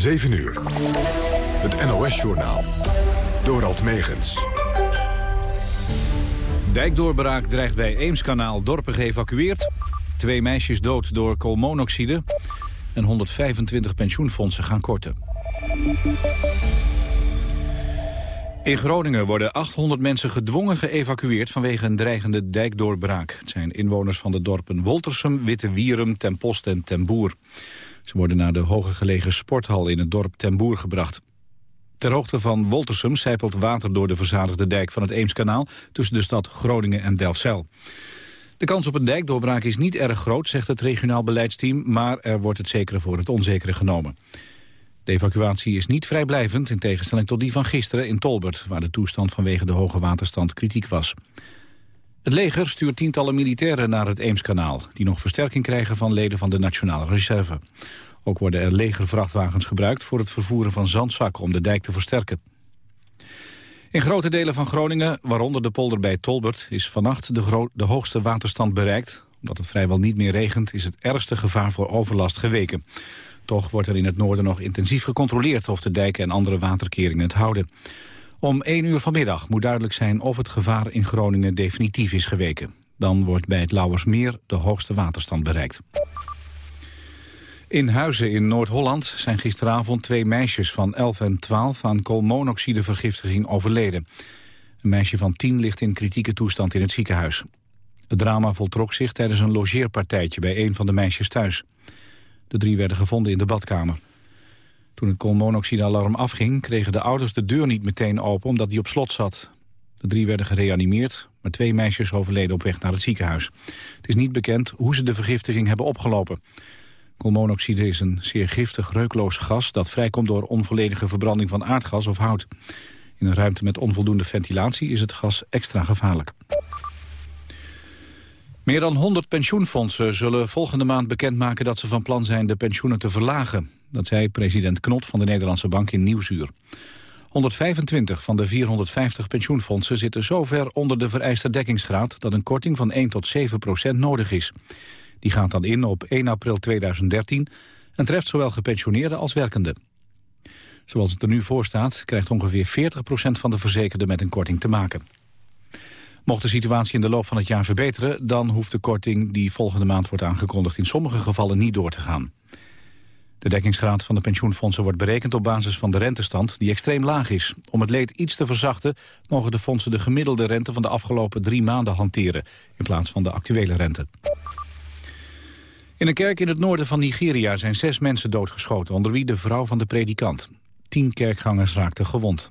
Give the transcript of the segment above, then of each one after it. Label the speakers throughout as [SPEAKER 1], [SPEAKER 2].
[SPEAKER 1] 7 uur. Het NOS-journaal. Dorald Megens.
[SPEAKER 2] Dijkdoorbraak dreigt bij Eemskanaal dorpen geëvacueerd. Twee meisjes dood door koolmonoxide. En 125 pensioenfondsen gaan korten. In Groningen worden 800 mensen gedwongen geëvacueerd vanwege een dreigende dijkdoorbraak. Het zijn inwoners van de dorpen Woltersum, Witte Wierum, Ten Post en Ten Boer. Ze worden naar de hoger gelegen sporthal in het dorp Ten Boer gebracht. Ter hoogte van Woltersum zijpelt water door de verzadigde dijk van het Eemskanaal... tussen de stad Groningen en Delfzijl. De kans op een dijkdoorbraak is niet erg groot, zegt het regionaal beleidsteam... maar er wordt het zekere voor het onzekere genomen. De evacuatie is niet vrijblijvend, in tegenstelling tot die van gisteren in Tolbert... waar de toestand vanwege de hoge waterstand kritiek was. Het leger stuurt tientallen militairen naar het Eemskanaal... die nog versterking krijgen van leden van de Nationale Reserve. Ook worden er legervrachtwagens gebruikt voor het vervoeren van zandzakken... om de dijk te versterken. In grote delen van Groningen, waaronder de polder bij Tolbert... is vannacht de, de hoogste waterstand bereikt. Omdat het vrijwel niet meer regent... is het ergste gevaar voor overlast geweken. Toch wordt er in het noorden nog intensief gecontroleerd... of de dijken en andere waterkeringen het houden. Om 1 uur vanmiddag moet duidelijk zijn of het gevaar in Groningen definitief is geweken. Dan wordt bij het Lauwersmeer de hoogste waterstand bereikt. In Huizen in Noord-Holland zijn gisteravond twee meisjes van 11 en 12 aan koolmonoxidevergiftiging overleden. Een meisje van 10 ligt in kritieke toestand in het ziekenhuis. Het drama voltrok zich tijdens een logeerpartijtje bij een van de meisjes thuis. De drie werden gevonden in de badkamer. Toen het koolmonoxidealarm afging, kregen de ouders de deur niet meteen open omdat die op slot zat. De drie werden gereanimeerd, maar twee meisjes overleden op weg naar het ziekenhuis. Het is niet bekend hoe ze de vergiftiging hebben opgelopen. Koolmonoxide is een zeer giftig reukloos gas dat vrijkomt door onvolledige verbranding van aardgas of hout. In een ruimte met onvoldoende ventilatie is het gas extra gevaarlijk. Meer dan 100 pensioenfondsen zullen volgende maand bekendmaken dat ze van plan zijn de pensioenen te verlagen. Dat zei president Knot van de Nederlandse Bank in Nieuwsuur. 125 van de 450 pensioenfondsen zitten zo ver onder de vereiste dekkingsgraad dat een korting van 1 tot 7 procent nodig is. Die gaat dan in op 1 april 2013 en treft zowel gepensioneerden als werkenden. Zoals het er nu voor staat, krijgt ongeveer 40% van de verzekerden met een korting te maken. Mocht de situatie in de loop van het jaar verbeteren... dan hoeft de korting die volgende maand wordt aangekondigd... in sommige gevallen niet door te gaan. De dekkingsgraad van de pensioenfondsen wordt berekend op basis van de rentestand... die extreem laag is. Om het leed iets te verzachten... mogen de fondsen de gemiddelde rente van de afgelopen drie maanden hanteren... in plaats van de actuele rente. In een kerk in het noorden van Nigeria zijn zes mensen doodgeschoten... onder wie de vrouw van de predikant. Tien kerkgangers raakten gewond.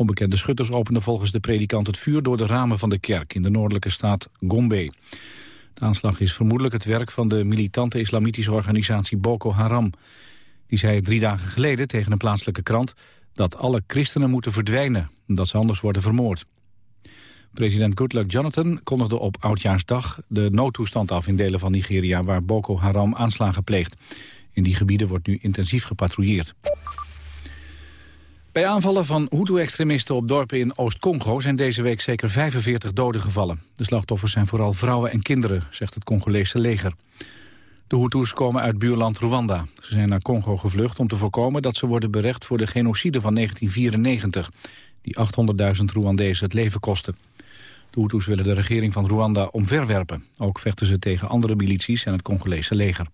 [SPEAKER 2] Onbekende schutters openden volgens de predikant het vuur... door de ramen van de kerk in de noordelijke staat Gombe. De aanslag is vermoedelijk het werk van de militante islamitische organisatie Boko Haram. Die zei drie dagen geleden tegen een plaatselijke krant... dat alle christenen moeten verdwijnen, omdat ze anders worden vermoord. President Goodluck Jonathan kondigde op Oudjaarsdag de noodtoestand af in delen van Nigeria waar Boko Haram aanslagen pleegt. In die gebieden wordt nu intensief gepatrouilleerd. Bij aanvallen van Hutu-extremisten op dorpen in Oost-Congo zijn deze week zeker 45 doden gevallen. De slachtoffers zijn vooral vrouwen en kinderen, zegt het Congolese leger. De Hutus komen uit buurland Rwanda. Ze zijn naar Congo gevlucht om te voorkomen dat ze worden berecht voor de genocide van 1994, die 800.000 Rwandezen het leven kostte. De Hutus willen de regering van Rwanda omverwerpen. Ook vechten ze tegen andere milities en het Congolese leger.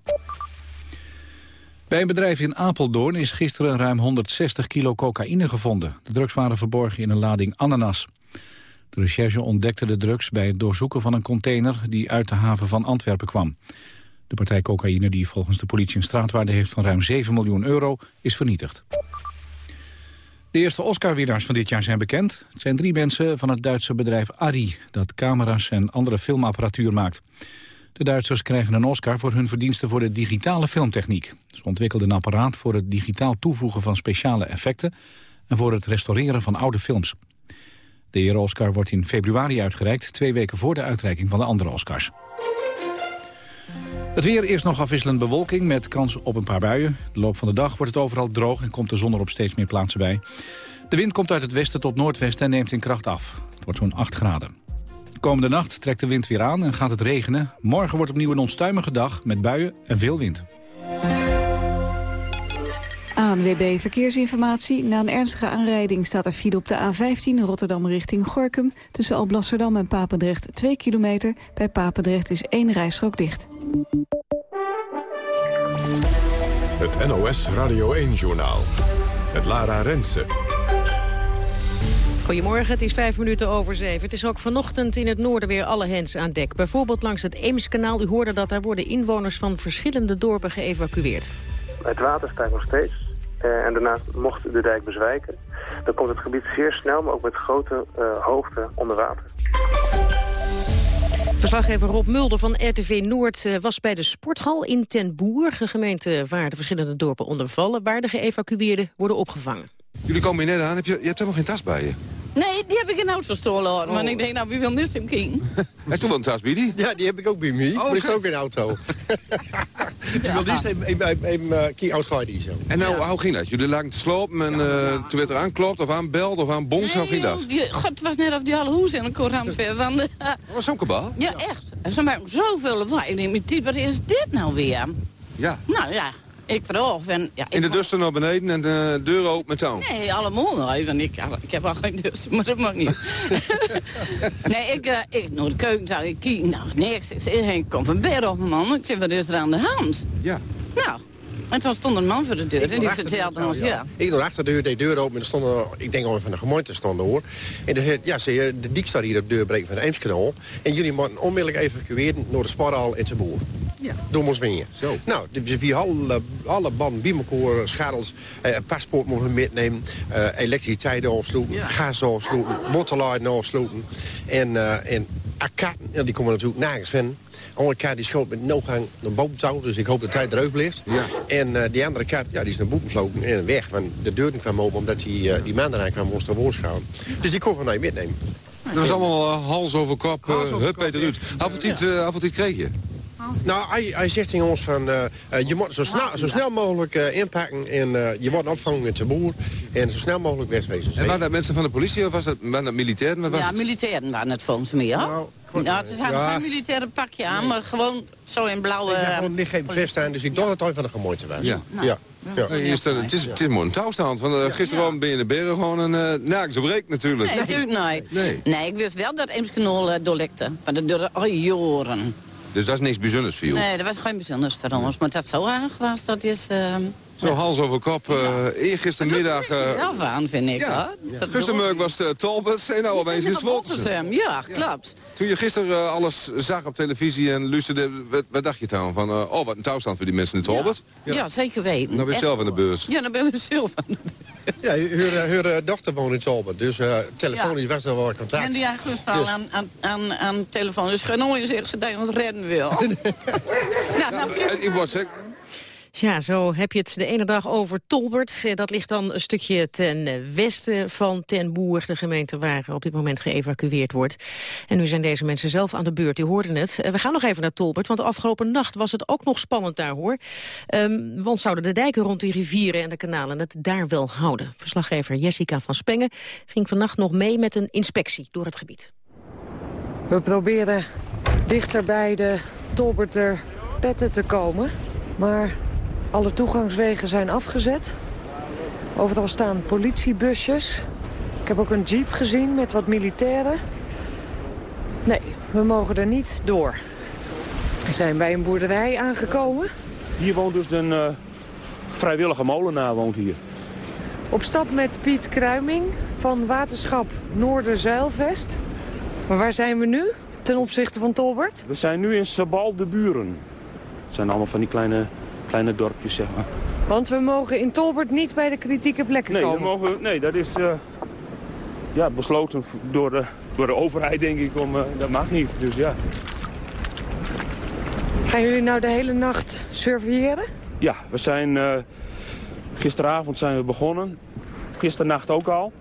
[SPEAKER 2] Bij een bedrijf in Apeldoorn is gisteren ruim 160 kilo cocaïne gevonden. De drugs waren verborgen in een lading ananas. De recherche ontdekte de drugs bij het doorzoeken van een container... die uit de haven van Antwerpen kwam. De partij cocaïne, die volgens de politie een straatwaarde heeft van ruim 7 miljoen euro, is vernietigd. De eerste Oscar-winnaars van dit jaar zijn bekend. Het zijn drie mensen van het Duitse bedrijf Arri... dat camera's en andere filmapparatuur maakt. De Duitsers krijgen een Oscar voor hun verdiensten voor de digitale filmtechniek. Ze ontwikkelden een apparaat voor het digitaal toevoegen van speciale effecten... en voor het restaureren van oude films. De ere Oscar wordt in februari uitgereikt... twee weken voor de uitreiking van de andere Oscars. Het weer is nog afwisselend bewolking met kans op een paar buien. De loop van de dag wordt het overal droog en komt de zon er op steeds meer plaatsen bij. De wind komt uit het westen tot noordwesten en neemt in kracht af. Het wordt zo'n 8 graden. Komende nacht trekt de wind weer aan en gaat het regenen. Morgen wordt opnieuw een onstuimige dag met buien en veel wind.
[SPEAKER 3] ANWB Verkeersinformatie. Na een ernstige aanrijding staat er file op de A15 Rotterdam richting Gorkum. Tussen Alblasserdam en Papendrecht 2 kilometer. Bij Papendrecht is één rijstrook dicht.
[SPEAKER 1] Het NOS Radio 1-journaal. Het Lara Rensen.
[SPEAKER 4] Goedemorgen, het is vijf minuten over zeven. Het is ook vanochtend in het noorden weer alle hens aan dek. Bijvoorbeeld langs het Eemskanaal. U hoorde dat daar worden inwoners van verschillende dorpen geëvacueerd.
[SPEAKER 5] Het water stijgt nog steeds. Uh, en daarnaast mocht de dijk bezwijken. Dan komt het gebied zeer snel, maar ook met grote uh, hoogte onder water.
[SPEAKER 4] Verslaggever Rob Mulder van RTV Noord uh, was bij de sporthal in Ten Boer. De gemeente waar de verschillende dorpen onder vallen. Waar de geëvacueerden worden opgevangen.
[SPEAKER 6] Jullie komen hier net aan. Heb je, je hebt helemaal geen tas bij je?
[SPEAKER 7] Nee, die heb ik in auto stolen. Oh. Maar ik denk, nou, wie wil nu hem king?
[SPEAKER 6] Hij toch wel een tas bij die?
[SPEAKER 8] Ja, die heb ik ook bij me. Oh, maar is ook in auto. Ik wil liefst even key out zo.
[SPEAKER 6] En nou, hoe ging dat? Jullie lagen te slopen en uh, toen werd er aanklopt of aanbeld of aan bonk, hoe ging dat?
[SPEAKER 7] Die, God, het was net of die alle hoes in een koran ver. Want, uh,
[SPEAKER 6] was zo'n kabaal?
[SPEAKER 7] Ja, echt. En ze maken zoveel lawaai. Ik denk, wat is dit nou weer?
[SPEAKER 6] Ja.
[SPEAKER 7] Nou ja, ik vroeg. En, ja,
[SPEAKER 6] in de duster naar beneden en de deur open met touw?
[SPEAKER 7] Nee, allemaal nog. Want ik, ik heb al geen duster, maar dat mag niet. nee, ik, uh, ik naar de keuken zou ik kijken. Nou, niks. Ik ik kom van bed op, man. Ik wat is er aan de hand?
[SPEAKER 6] Ja.
[SPEAKER 7] Nou, en toen stond een man voor de deur en die vertelde ons, ja.
[SPEAKER 8] Ik nog achter de deur, de deur open en er stonden, ik denk al van de gemeente stonden hoor. En de, ja, ze, de dik staat hier op de deur breken van de Eemskanaal. En jullie moeten onmiddellijk evacueren naar de sporthal in zijn boer. Ja. Door Moswingen. Zo. Nou, dus via alle, alle banden, biemelkoor, schadels, eh, paspoort moeten we metnemen. Uh, elektriciteit afsluiten, ja. gas afsluiten, waterleiden afsluiten. En, uh, en akaten, ja, die komen natuurlijk nergens vinden andere kaart die schoot met noodgang naar boven touw. Dus ik hoop dat hij eruit blijft. Ja. En uh, die andere kaart ja, die is naar boven gevlogen en weg. Want de deur kwam open omdat die, uh, die man eraan kwam moest er gaan. Dus die kon van mij metnemen.
[SPEAKER 6] Dat was allemaal uh, hals over kop, uh, hup Peter Ruud. Hoeveel kreeg je?
[SPEAKER 8] Nou, hij, hij zegt tegen ons van, uh, je moet zo snel, zo snel mogelijk uh, inpakken en uh, je wordt opvangen met de boer en zo snel mogelijk wegwezen.
[SPEAKER 6] En waren dat mensen van de politie of was dat, waren dat militairen?
[SPEAKER 7] ja, militairen waren het volgens mij, ja. Nou, nou, ze hadden ja. geen militaire pakje aan, maar gewoon zo in blauwe...
[SPEAKER 8] Ze gewoon niet geen vest aan, dus ik dacht dat het van de gemeente was. Ja. Nou, ja.
[SPEAKER 6] Ja. Ja. Het, is, het is mooi een touwstand. Want uh, gisteren ben je in de beren gewoon een uh, nergens op reek natuurlijk.
[SPEAKER 7] Nee, natuurlijk nee. nee. Nee, ik wist wel dat Eemskanool uh, doorlekte. Van de jaren.
[SPEAKER 6] Dus dat is niks bijzonders voor jou?
[SPEAKER 7] Nee, dat was geen bijzonders voor ons. Maar dat zo erg was, dat is... Uh,
[SPEAKER 6] zo hals over kop. Uh, eergistermiddag...
[SPEAKER 7] Uh, ja, van, vind ik. Ja.
[SPEAKER 6] Ja. Gistermiddag was het Talbot en nou opeens in.
[SPEAKER 7] Ja, klopt.
[SPEAKER 6] Toen je gisteren uh, alles zag op televisie en luisterde, wat, wat dacht je dan? Van, oh, wat een touwstand voor die mensen in Talbot?
[SPEAKER 7] Ja, ja zeker weten.
[SPEAKER 6] Dan ben je zelf aan de beurs.
[SPEAKER 7] Ja, dan ben je zelf aan de beurs.
[SPEAKER 8] Ja, haar, dochter woont in Talbot, dus uh, telefonisch ja. was er wel contact.
[SPEAKER 7] En die al dus. aan, aan, aan, aan telefoon, dus nooit zegt ze dat je ons redden wil.
[SPEAKER 6] nou, nou, ik
[SPEAKER 4] ja, zo heb je het de ene dag over Tolbert. Eh, dat ligt dan een stukje ten westen van Ten Boer, de gemeente waar op dit moment geëvacueerd wordt. En nu zijn deze mensen zelf aan de beurt, die hoorden het. Eh, we gaan nog even naar Tolbert, want de afgelopen nacht was het ook nog spannend daar, hoor. Um, want zouden de dijken rond die rivieren en de kanalen het daar wel houden? Verslaggever Jessica van Spengen ging vannacht nog mee met een inspectie door het gebied.
[SPEAKER 9] We proberen dichter bij de Tolberter petten te komen, maar alle toegangswegen zijn afgezet. Overal staan politiebusjes. Ik heb ook een jeep gezien met wat militairen. Nee, we mogen er niet door. We zijn bij een boerderij aangekomen.
[SPEAKER 10] Hier woont dus een uh, vrijwillige molenaar woont hier.
[SPEAKER 9] Op stap met Piet Kruiming van waterschap Noorderzeilvest. Maar waar zijn we nu ten opzichte van Tolbert?
[SPEAKER 10] We zijn nu in Sabal de Buren. Het zijn allemaal van die kleine kleine dorpjes, zeg maar.
[SPEAKER 9] Want we mogen in Tolbert niet bij de kritieke plekken
[SPEAKER 10] nee,
[SPEAKER 9] komen?
[SPEAKER 10] Mogen, nee, dat is uh, ja, besloten door de, door de overheid, denk ik. Om, uh, dat mag niet, dus ja.
[SPEAKER 9] Gaan jullie nou de hele nacht surveilleren?
[SPEAKER 10] Ja, we zijn... Uh, gisteravond zijn we begonnen. Gisternacht ook al.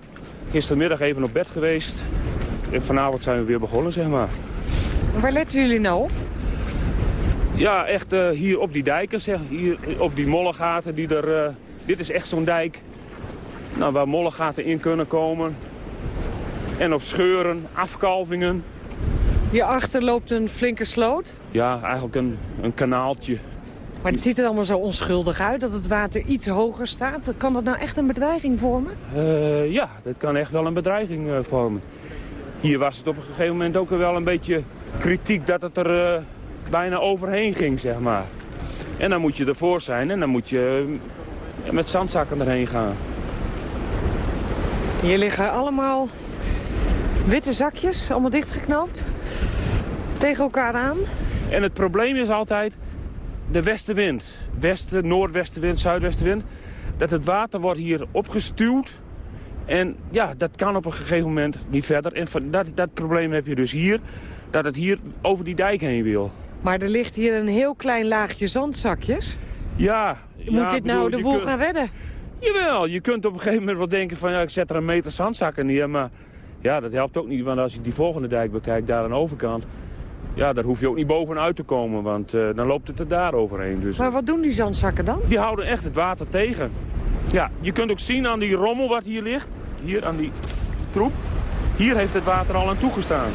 [SPEAKER 10] Gistermiddag even op bed geweest. En vanavond zijn we weer begonnen, zeg maar.
[SPEAKER 9] Waar letten jullie nou op?
[SPEAKER 10] Ja, echt uh, hier op die dijken, zeg. Hier op die mollegaten die er... Uh, dit is echt zo'n dijk nou, waar mollegaten in kunnen komen. En op scheuren, afkalvingen.
[SPEAKER 9] Hierachter loopt een flinke sloot?
[SPEAKER 10] Ja, eigenlijk een, een kanaaltje.
[SPEAKER 9] Maar het ziet er allemaal zo onschuldig uit dat het water iets hoger staat. Kan dat nou echt een bedreiging vormen?
[SPEAKER 10] Uh, ja, dat kan echt wel een bedreiging vormen. Hier was het op een gegeven moment ook wel een beetje kritiek dat het er bijna overheen ging, zeg maar. En dan moet je ervoor zijn en dan moet je met zandzakken erheen gaan.
[SPEAKER 9] Hier liggen allemaal witte zakjes, allemaal dichtgeknoopt. Tegen elkaar aan.
[SPEAKER 10] En het probleem is altijd de westenwind. Westen, noordwestenwind, zuidwestenwind. Dat het water wordt hier opgestuwd. En ja, dat kan op een gegeven moment niet verder. En dat, dat probleem heb je dus hier. Dat het hier over die dijk heen wil.
[SPEAKER 9] Maar er ligt hier een heel klein laagje zandzakjes.
[SPEAKER 10] Ja.
[SPEAKER 9] Moet
[SPEAKER 10] ja,
[SPEAKER 9] dit nou de boel kunt... gaan redden?
[SPEAKER 10] Jawel, je kunt op een gegeven moment wel denken van... ja, ik zet er een meter zandzakken neer, maar... ja, dat helpt ook niet, want als je die volgende dijk bekijkt, daar aan de overkant... ja, daar hoef je ook niet bovenuit te komen, want uh, dan loopt het er daar overheen. Dus,
[SPEAKER 9] maar wat doen die zandzakken dan?
[SPEAKER 10] Die houden echt het water tegen. Ja, je kunt ook zien aan die rommel wat hier ligt. Hier aan die troep. Hier heeft het water al aan toegestaan.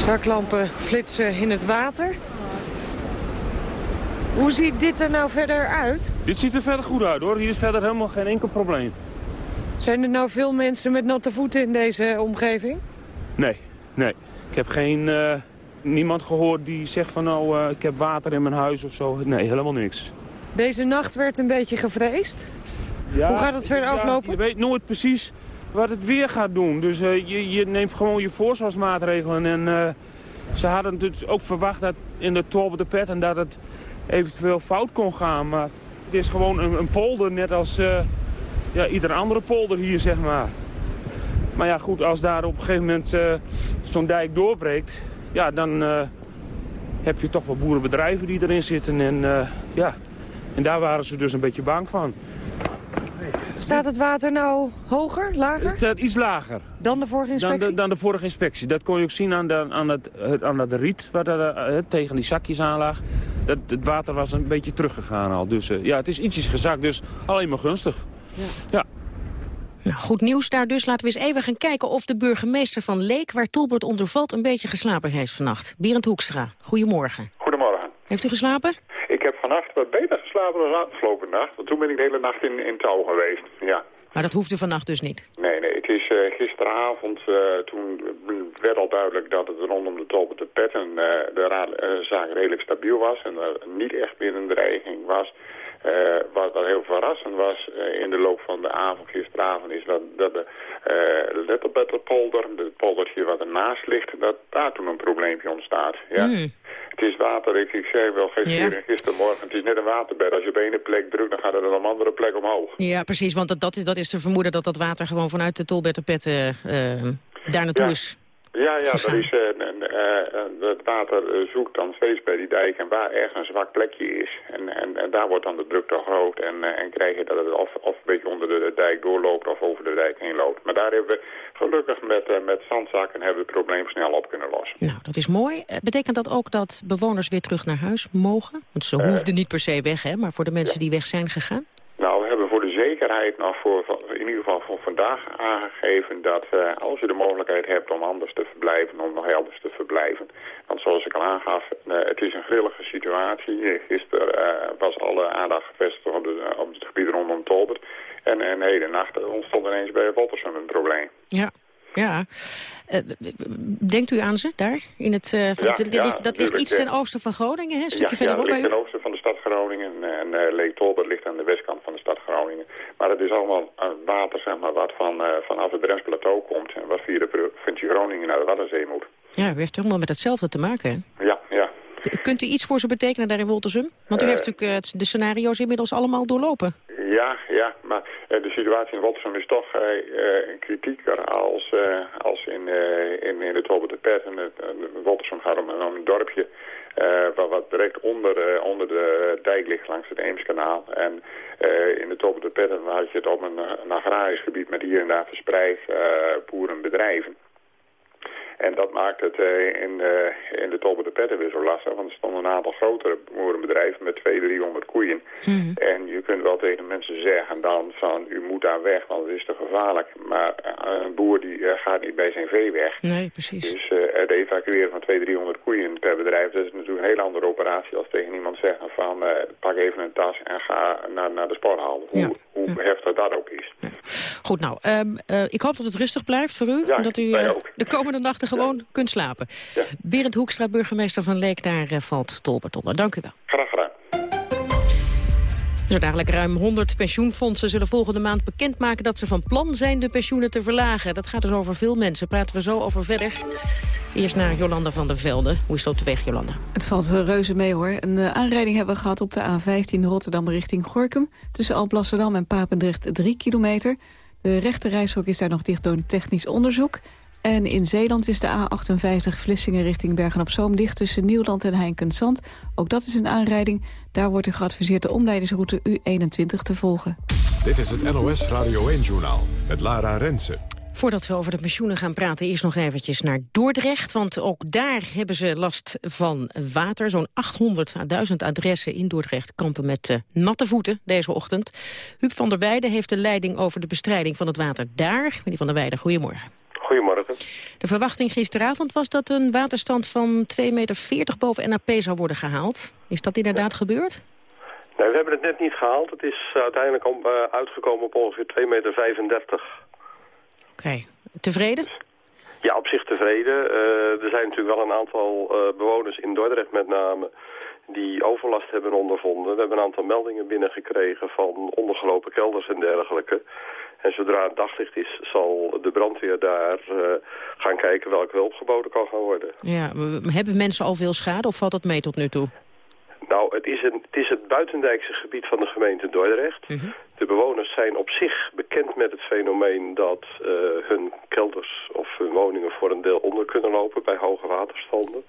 [SPEAKER 9] Zaklampen flitsen in het water. Hoe ziet dit er nou verder uit?
[SPEAKER 10] Dit ziet er verder goed uit hoor. Hier is verder helemaal geen enkel probleem.
[SPEAKER 9] Zijn er nou veel mensen met natte voeten in deze omgeving?
[SPEAKER 10] Nee, nee. Ik heb geen, uh, niemand gehoord die zegt van nou uh, ik heb water in mijn huis of zo. Nee, helemaal niks.
[SPEAKER 9] Deze nacht werd een beetje gevreesd. Ja, Hoe gaat het verder
[SPEAKER 10] ja,
[SPEAKER 9] aflopen?
[SPEAKER 10] Je weet nooit precies wat het weer gaat doen. Dus uh, je, je, neemt gewoon je voorzorgsmaatregelen. En ze hadden natuurlijk ook verwacht dat in de Torbe de Pet en dat het eventueel fout kon gaan. Maar het is gewoon een, polder, net als uh, ja, ieder andere polder hier, zeg maar. Maar ja, goed, als daar op een gegeven moment zo'n dijk doorbreekt... ja, dan heb je toch wel boerenbedrijven die erin zitten. En, ja, en daar waren ze dus een beetje bang van.
[SPEAKER 9] Staat het water nou hoger, lager? Het
[SPEAKER 10] staat iets lager.
[SPEAKER 9] Dan de vorige inspectie?
[SPEAKER 10] Dan de, dan de vorige inspectie. Dat kon je ook zien aan, de, aan, het, aan dat riet waar dat, tegen die zakjes aan lag. Dat, het water was een beetje teruggegaan al. Dus uh, ja, het is ietsjes gezakt, dus alleen maar gunstig. Ja. ja.
[SPEAKER 4] Nou, goed nieuws daar dus. Laten we eens even gaan kijken of de burgemeester van Leek... waar Tolbert onder valt, een beetje geslapen heeft vannacht. Berend Hoekstra, goedemorgen.
[SPEAKER 11] Goedemorgen.
[SPEAKER 4] Heeft u geslapen?
[SPEAKER 11] Ik heb vannacht wat beter geslapen dan de afgelopen nacht. Want toen ben ik de hele nacht in, in touw geweest, ja.
[SPEAKER 4] Maar dat hoefde vannacht dus niet?
[SPEAKER 11] Nee, nee. Het is uh, gisteravond, uh, toen werd al duidelijk dat het rondom de Tolbert de Petten uh, de zaak redelijk stabiel was. En er niet echt meer een dreiging was. Uh, wat, wat heel verrassend was uh, in de loop van de avond, gisteravond, is dat, dat de uh, Letterbetterpolder, het poldertje wat ernaast ligt, dat daar toen een probleempje ontstaat. Ja. Mm. Het is water, ik, ik zei wel gisteren, ja. gistermorgen, het is net een waterbed. Als je op ene plek drukt, dan gaat het op een andere plek omhoog.
[SPEAKER 4] Ja, precies, want dat, dat, is, dat is te vermoeden dat dat water gewoon vanuit de Tolbetterpetten daar naartoe
[SPEAKER 11] ja.
[SPEAKER 4] is.
[SPEAKER 11] Ja, ja, dat is, uh, uh, het water zoekt dan steeds bij die dijk en waar ergens een zwak plekje is. En, en, en daar wordt dan de druk te groot en, en krijg je dat het of, of een beetje onder de dijk doorloopt of over de dijk heen loopt. Maar daar hebben we gelukkig met, met zandzakken hebben we het probleem snel op kunnen lossen.
[SPEAKER 4] Nou, dat is mooi. Betekent dat ook dat bewoners weer terug naar huis mogen? Want ze hoefden niet per se weg, hè, maar voor de mensen ja. die weg zijn gegaan?
[SPEAKER 11] Nou, nog voor, in ieder geval voor vandaag aangegeven dat uh, als je de mogelijkheid hebt om anders te verblijven, om nog elders te verblijven. Want zoals ik al aangaf, uh, het is een grillige situatie. Gisteren uh, was alle aandacht gevestigd op, de, op het gebied rondom Tolbert. En, en heden nacht ontstond ineens bij Woltersum een probleem.
[SPEAKER 4] Ja. Ja. Denkt u aan ze daar? In het, uh,
[SPEAKER 11] ja,
[SPEAKER 4] het,
[SPEAKER 11] ja,
[SPEAKER 4] dat ligt iets ten oosten van Groningen, hè? een stukje
[SPEAKER 11] ja,
[SPEAKER 4] verderop bij
[SPEAKER 11] ten oosten stad Groningen. En uh, Leek Tolbert ligt aan de westkant van de stad Groningen. Maar het is allemaal water zeg maar, wat van, vanaf het Drensplateau komt... en wat via de provincie Groningen naar de Waddenzee moet.
[SPEAKER 4] Ja, u heeft helemaal met hetzelfde te maken, hè?
[SPEAKER 11] Ja, ja.
[SPEAKER 4] K kunt u iets voor ze betekenen daar in Woltersum? Want u heeft natuurlijk de scenario's inmiddels allemaal doorlopen.
[SPEAKER 11] Ja, ja, maar uh, de situatie in Rotterdam is toch uh, uh, kritieker als, als in, in, in de Tolbert de Pet. En het, Rotterdam gaat om, om een dorpje wat, wat direct onder, onder de dijk ligt langs het Eemskanaal. En in de Tolbert de Pet had je het op een, een agrarisch gebied met hier en daar verspreid boerenbedrijven. En dat maakt het uh, in, uh, in de Tolbe de Petten weer zo lastig. Want er stonden een aantal grotere boerenbedrijven met 200, 300 koeien.
[SPEAKER 4] Mm.
[SPEAKER 11] En je kunt wel tegen mensen zeggen dan van u moet daar weg, want het is te gevaarlijk. Maar eh, een boer die eh, gaat niet bij zijn vee weg.
[SPEAKER 4] Nee, precies.
[SPEAKER 11] Dus uh, het evacueren van 200, 300 koeien per bedrijf, dat is natuurlijk een hele andere operatie als tegen iemand zeggen van pak even een tas en ga naar, naar de sporthal. Hoe,
[SPEAKER 4] Ja.
[SPEAKER 11] hoe heftig dat ook is.
[SPEAKER 4] Goed, nou, ehm, eh, ik hoop dat het rustig blijft voor u.
[SPEAKER 11] Ja,
[SPEAKER 4] en dat u eh, de komende nachten gewoon kunt slapen. Berend Hoekstra, burgemeester van Leek, daar eh, valt Tolbert onder. Dank u wel.
[SPEAKER 11] Graag gedaan.
[SPEAKER 4] Zo dadelijk ruim 100 pensioenfondsen zullen volgende maand bekendmaken dat ze van plan zijn de pensioenen te verlagen. Dat gaat dus over veel mensen. Praten we zo over verder. Eerst naar Jolanda van der Velde. Hoe is het op de weg, Jolanda?
[SPEAKER 3] Het valt eh, reuze mee hoor. Een eh, aanrijding hebben we gehad op de A15 Rotterdam richting Gorkum. Tussen Alblasserdam en Papendrecht 3 kilometer. De rechte reishok is daar nog dicht door een technisch onderzoek. En in Zeeland is de A58 Vlissingen richting Bergen-op-Zoom dicht... tussen Nieuwland en Heinkensand. Ook dat is een aanrijding. Daar wordt u geadviseerd de omleidingsroute U21 te volgen.
[SPEAKER 1] Dit is het NOS Radio 1-journaal met Lara Rensen.
[SPEAKER 4] Voordat we over de pensioenen gaan praten, eerst nog eventjes naar Dordrecht. Want ook daar hebben ze last van water. Zo'n 800 à 1000 adressen in Dordrecht kampen met eh, natte voeten deze ochtend. Huub van der Weijden heeft de leiding over de bestrijding van het water daar. Meneer van der Weijden, goedemorgen.
[SPEAKER 12] Goedemorgen.
[SPEAKER 4] De verwachting gisteravond was dat een waterstand van 2,40 meter boven NAP zou worden gehaald. Is dat inderdaad gebeurd?
[SPEAKER 12] Nee, we hebben het net niet gehaald. Het is uiteindelijk om, eh, uitgekomen op ongeveer 2,35 meter.
[SPEAKER 4] Oké. Tevreden?
[SPEAKER 12] Ja, op zich tevreden. Eh, er zijn natuurlijk wel een aantal eh, bewoners in Dordrecht met name die overlast hebben ondervonden. We hebben een aantal meldingen binnengekregen van ondergelopen kelders en dergelijke. En zodra het daglicht is, zal de brandweer daar eh, gaan kijken welke hulp geboden kan gaan worden.
[SPEAKER 4] Ja, hebben mensen al veel schade of valt dat mee tot nu toe?
[SPEAKER 12] Nou, het is, een, het is het buitendijkse gebied van de gemeente Dordrecht. De bewoners zijn op zich bekend met het fenomeen dat eh, hun kelders of hun woningen voor een deel onder kunnen lopen bij hoge waterstanden.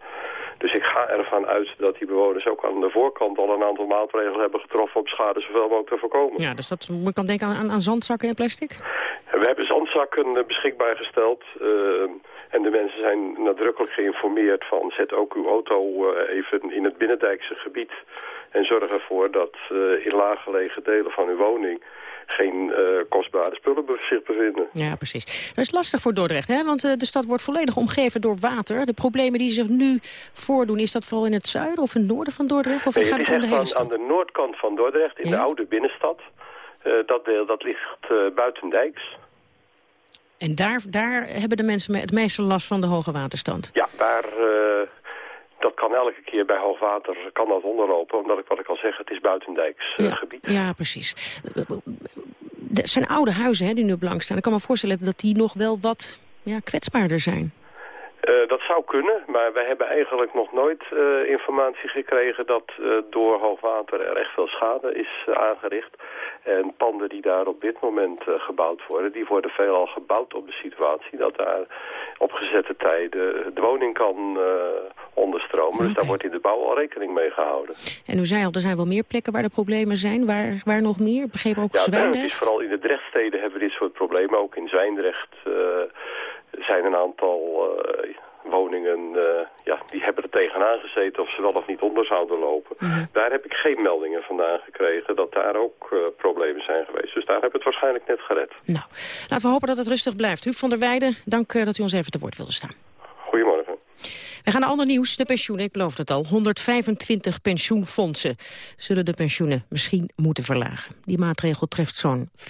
[SPEAKER 12] Dus ik ga ervan uit dat die bewoners ook aan de voorkant al een aantal maatregelen hebben getroffen om schade zoveel mogelijk te voorkomen.
[SPEAKER 4] Ja, dus dat moet ik dan denken aan, aan, aan zandzakken en plastic?
[SPEAKER 12] We hebben zandzakken eh, beschikbaar gesteld. eh, en de mensen zijn nadrukkelijk geïnformeerd van zet ook uw auto even in het binnendijkse gebied. En zorg ervoor dat eh, in laaggelegen delen van uw woning geen eh, kostbare spullen zich bevinden.
[SPEAKER 4] Ja, precies. Dat is lastig voor Dordrecht, hè? want eh, de stad wordt volledig omgeven door water. De problemen die zich nu voordoen, is dat vooral in het zuiden of in het noorden van Dordrecht? Of
[SPEAKER 12] Nee,
[SPEAKER 4] gaat
[SPEAKER 12] het
[SPEAKER 4] om de hele
[SPEAKER 12] aan,
[SPEAKER 4] stad?
[SPEAKER 12] aan de noordkant van Dordrecht, in de oude binnenstad. Dat deel dat ligt eh buitendijks.
[SPEAKER 4] En daar, daar hebben de mensen me- het meeste last van de hoge waterstand.
[SPEAKER 12] Ja, daar, dat kan elke keer bij hoogwater kan dat onderlopen. Omdat ik wat ik al zeg, het is buitendijks eh, gebied.
[SPEAKER 4] Ja, precies. Er zijn oude huizen hè, die nu blank staan. Ik kan me voorstellen dat die nog wel wat ja, kwetsbaarder zijn.
[SPEAKER 12] Eh, dat zou kunnen, maar wij hebben eigenlijk nog nooit eh, informatie gekregen dat eh, door hoogwater er echt veel schade is aangericht. En panden die daar op dit moment gebouwd worden, die worden veelal gebouwd op de situatie dat daar op gezette tijden de woning kan onderstromen. Dus daar wordt in de bouw al rekening mee gehouden.
[SPEAKER 4] En u zei al, er zijn wel meer plekken waar de problemen zijn. Waar, waar nog meer? Begreep ook
[SPEAKER 12] Ja, is
[SPEAKER 4] Zwijndrecht.
[SPEAKER 12] vooral in de Drechtsteden hebben we dit soort problemen. Ook in Zwijndrecht zijn een aantal eh, woningen, eh, ja, die hebben er tegenaan gezeten of ze wel of niet onder zouden lopen. Daar heb ik geen meldingen vandaan gekregen dat daar ook eh, problemen zijn geweest. Dus daar hebben we het waarschijnlijk net gered.
[SPEAKER 4] Laten we hopen dat het rustig blijft. Huub van der Weijden, dank dat u ons even te woord wilde staan. We gaan naar ander nieuws, de pensioenen. Ik beloof het al. 125 pensioenfondsen zullen de pensioenen misschien moeten verlagen. Die maatregel treft zo'n 40%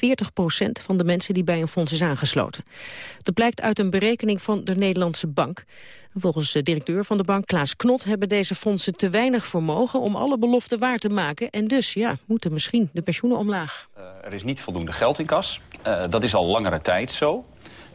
[SPEAKER 4] van de mensen die bij een fonds is aangesloten. Dat blijkt uit een berekening van de Nederlandse Bank. Volgens de directeur van de bank, Klaas Knot, hebben deze fondsen te weinig vermogen om alle beloften waar te maken. En dus, ja, moeten misschien de pensioenen omlaag.
[SPEAKER 13] Er is niet voldoende geld in kas. Uh, dat is al langere tijd zo.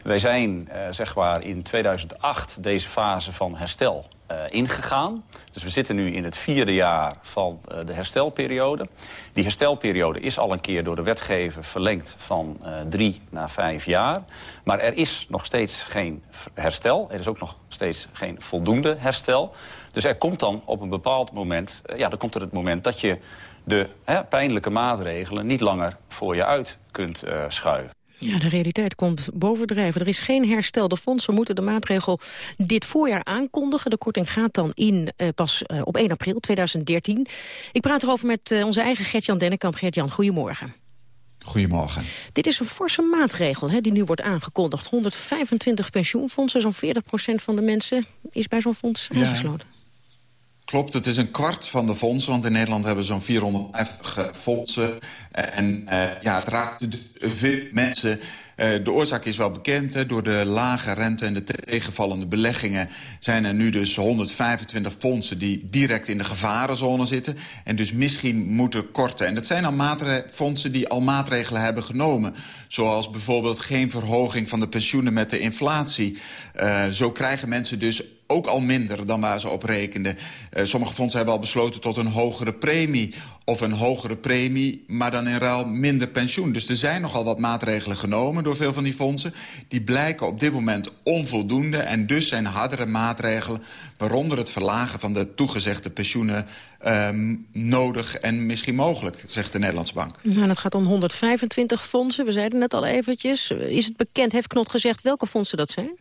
[SPEAKER 13] Wij zijn uh, zeg maar in 2008 deze fase van herstel uh, ingegaan. Dus we zitten nu in het vierde jaar van uh, de herstelperiode. Die herstelperiode is al een keer door de wetgever verlengd van drie naar vijf jaar. Maar er is nog steeds geen herstel. Er is ook nog steeds geen voldoende herstel. Dus er komt dan op een bepaald moment... ja, dan komt er het moment dat je de hè, pijnlijke maatregelen niet langer voor je uit kunt schuiven.
[SPEAKER 4] Ja, de realiteit komt bovendrijven. Er is geen herstel. De fondsen moeten de maatregel dit voorjaar aankondigen. De korting gaat dan in uh, pas uh, op 1 april 2013. Ik praat erover met uh, onze eigen Gert-Jan Dennekamp. Gert-Jan, goedemorgen.
[SPEAKER 14] Goedemorgen.
[SPEAKER 4] Dit is een forse maatregel hè, die nu wordt aangekondigd. 125 pensioenfondsen, zo'n 40% van de mensen is bij zo'n fonds aangesloten.
[SPEAKER 14] Klopt, het is een kwart van de fondsen, want in Nederland hebben we zo'n 450 fondsen. En uh, ja, het raakt veel mensen. De oorzaak is wel bekend. Hè. Door de lage rente en de tegenvallende beleggingen... zijn er nu dus 125 fondsen die direct in de gevarenzone zitten... en dus misschien moeten korten. En dat zijn al fondsen die al maatregelen hebben genomen. Zoals bijvoorbeeld geen verhoging van de pensioenen met de inflatie. Zo krijgen mensen dus ook al minder dan waar ze op rekenden. Uh, sommige fondsen hebben al besloten tot een hogere premie of een hogere premie, maar dan in ruil minder pensioen. Dus er zijn nogal wat maatregelen genomen door veel van die fondsen. Die blijken op dit moment onvoldoende en dus zijn hardere maatregelen... waaronder het verlagen van de toegezegde pensioenen um, nodig en misschien mogelijk, zegt de Nederlandse Bank.
[SPEAKER 4] Nou, het gaat om 125 fondsen, we zeiden net al eventjes. Is het bekend, heeft Knot gezegd, welke fondsen dat zijn?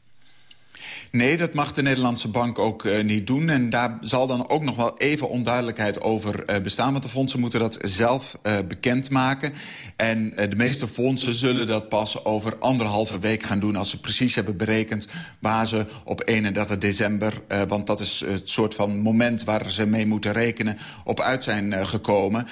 [SPEAKER 14] Nee, dat mag de Nederlandse bank ook uh, niet doen. En daar zal dan ook nog wel even onduidelijkheid over uh, bestaan. Want de fondsen moeten dat zelf uh, bekendmaken. En de meeste fondsen zullen dat pas over anderhalve week gaan doen... als ze precies hebben berekend waar ze op 31 december... want dat is het soort van moment waar ze mee moeten rekenen... op uit zijn gekomen.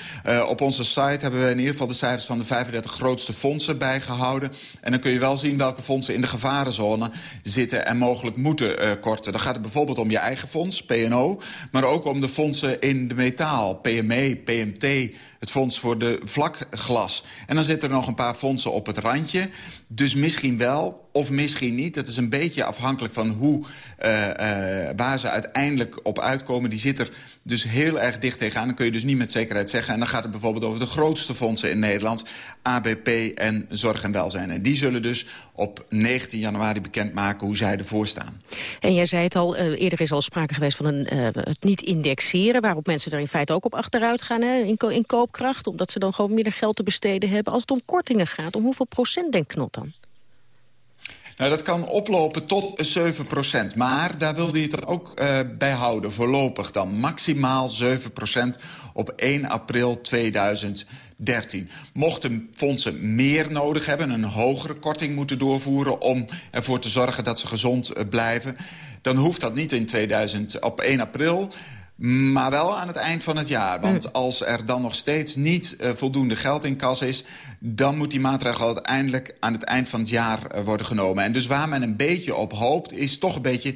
[SPEAKER 14] op onze site hebben we in ieder geval de cijfers... van de 35 grootste fondsen bijgehouden. En dan kun je wel zien welke fondsen in de gevarenzone zitten... en mogelijk moeten uh, korten. Dan gaat het bijvoorbeeld om je eigen fonds, PNO... maar ook om de fondsen in de metaal, PME, PMT... het fonds voor de vlakglas. En dan zitten er nog een paar fondsen op het randje. Dus misschien wel, of misschien niet. Dat is een beetje afhankelijk van hoe, uh, uh, waar ze uiteindelijk op uitkomen. Die zit er dus heel erg dicht tegenaan. Dan kun je dus niet met zekerheid zeggen. En dan gaat het bijvoorbeeld over de grootste fondsen in Nederland. ABP en Zorg en Welzijn. En die zullen dus op 19 januari bekendmaken hoe zij ervoor staan.
[SPEAKER 4] En jij zei het al, uh, eerder is al sprake geweest van een, uh, het niet indexeren... waarop mensen er in feite ook op achteruit gaan hè, in, in koopkracht... omdat ze dan gewoon minder geld te besteden hebben. Als het om kortingen gaat, om hoeveel procent denkt Knot dan?
[SPEAKER 14] Nou, dat kan oplopen tot 7 procent. Maar daar wilde je het ook uh, bij houden, voorlopig dan. Maximaal 7 procent op 1 april 2013. Mochten fondsen meer nodig hebben, een hogere korting moeten doorvoeren... om ervoor te zorgen dat ze gezond uh, blijven... dan hoeft dat niet in 2000, op 1 april... Maar wel aan het eind van het jaar. Want als er dan nog steeds niet uh, voldoende geld in kas is... dan moet die maatregel uiteindelijk aan het eind van het jaar uh, worden genomen. En dus waar men een beetje op hoopt, is toch een beetje...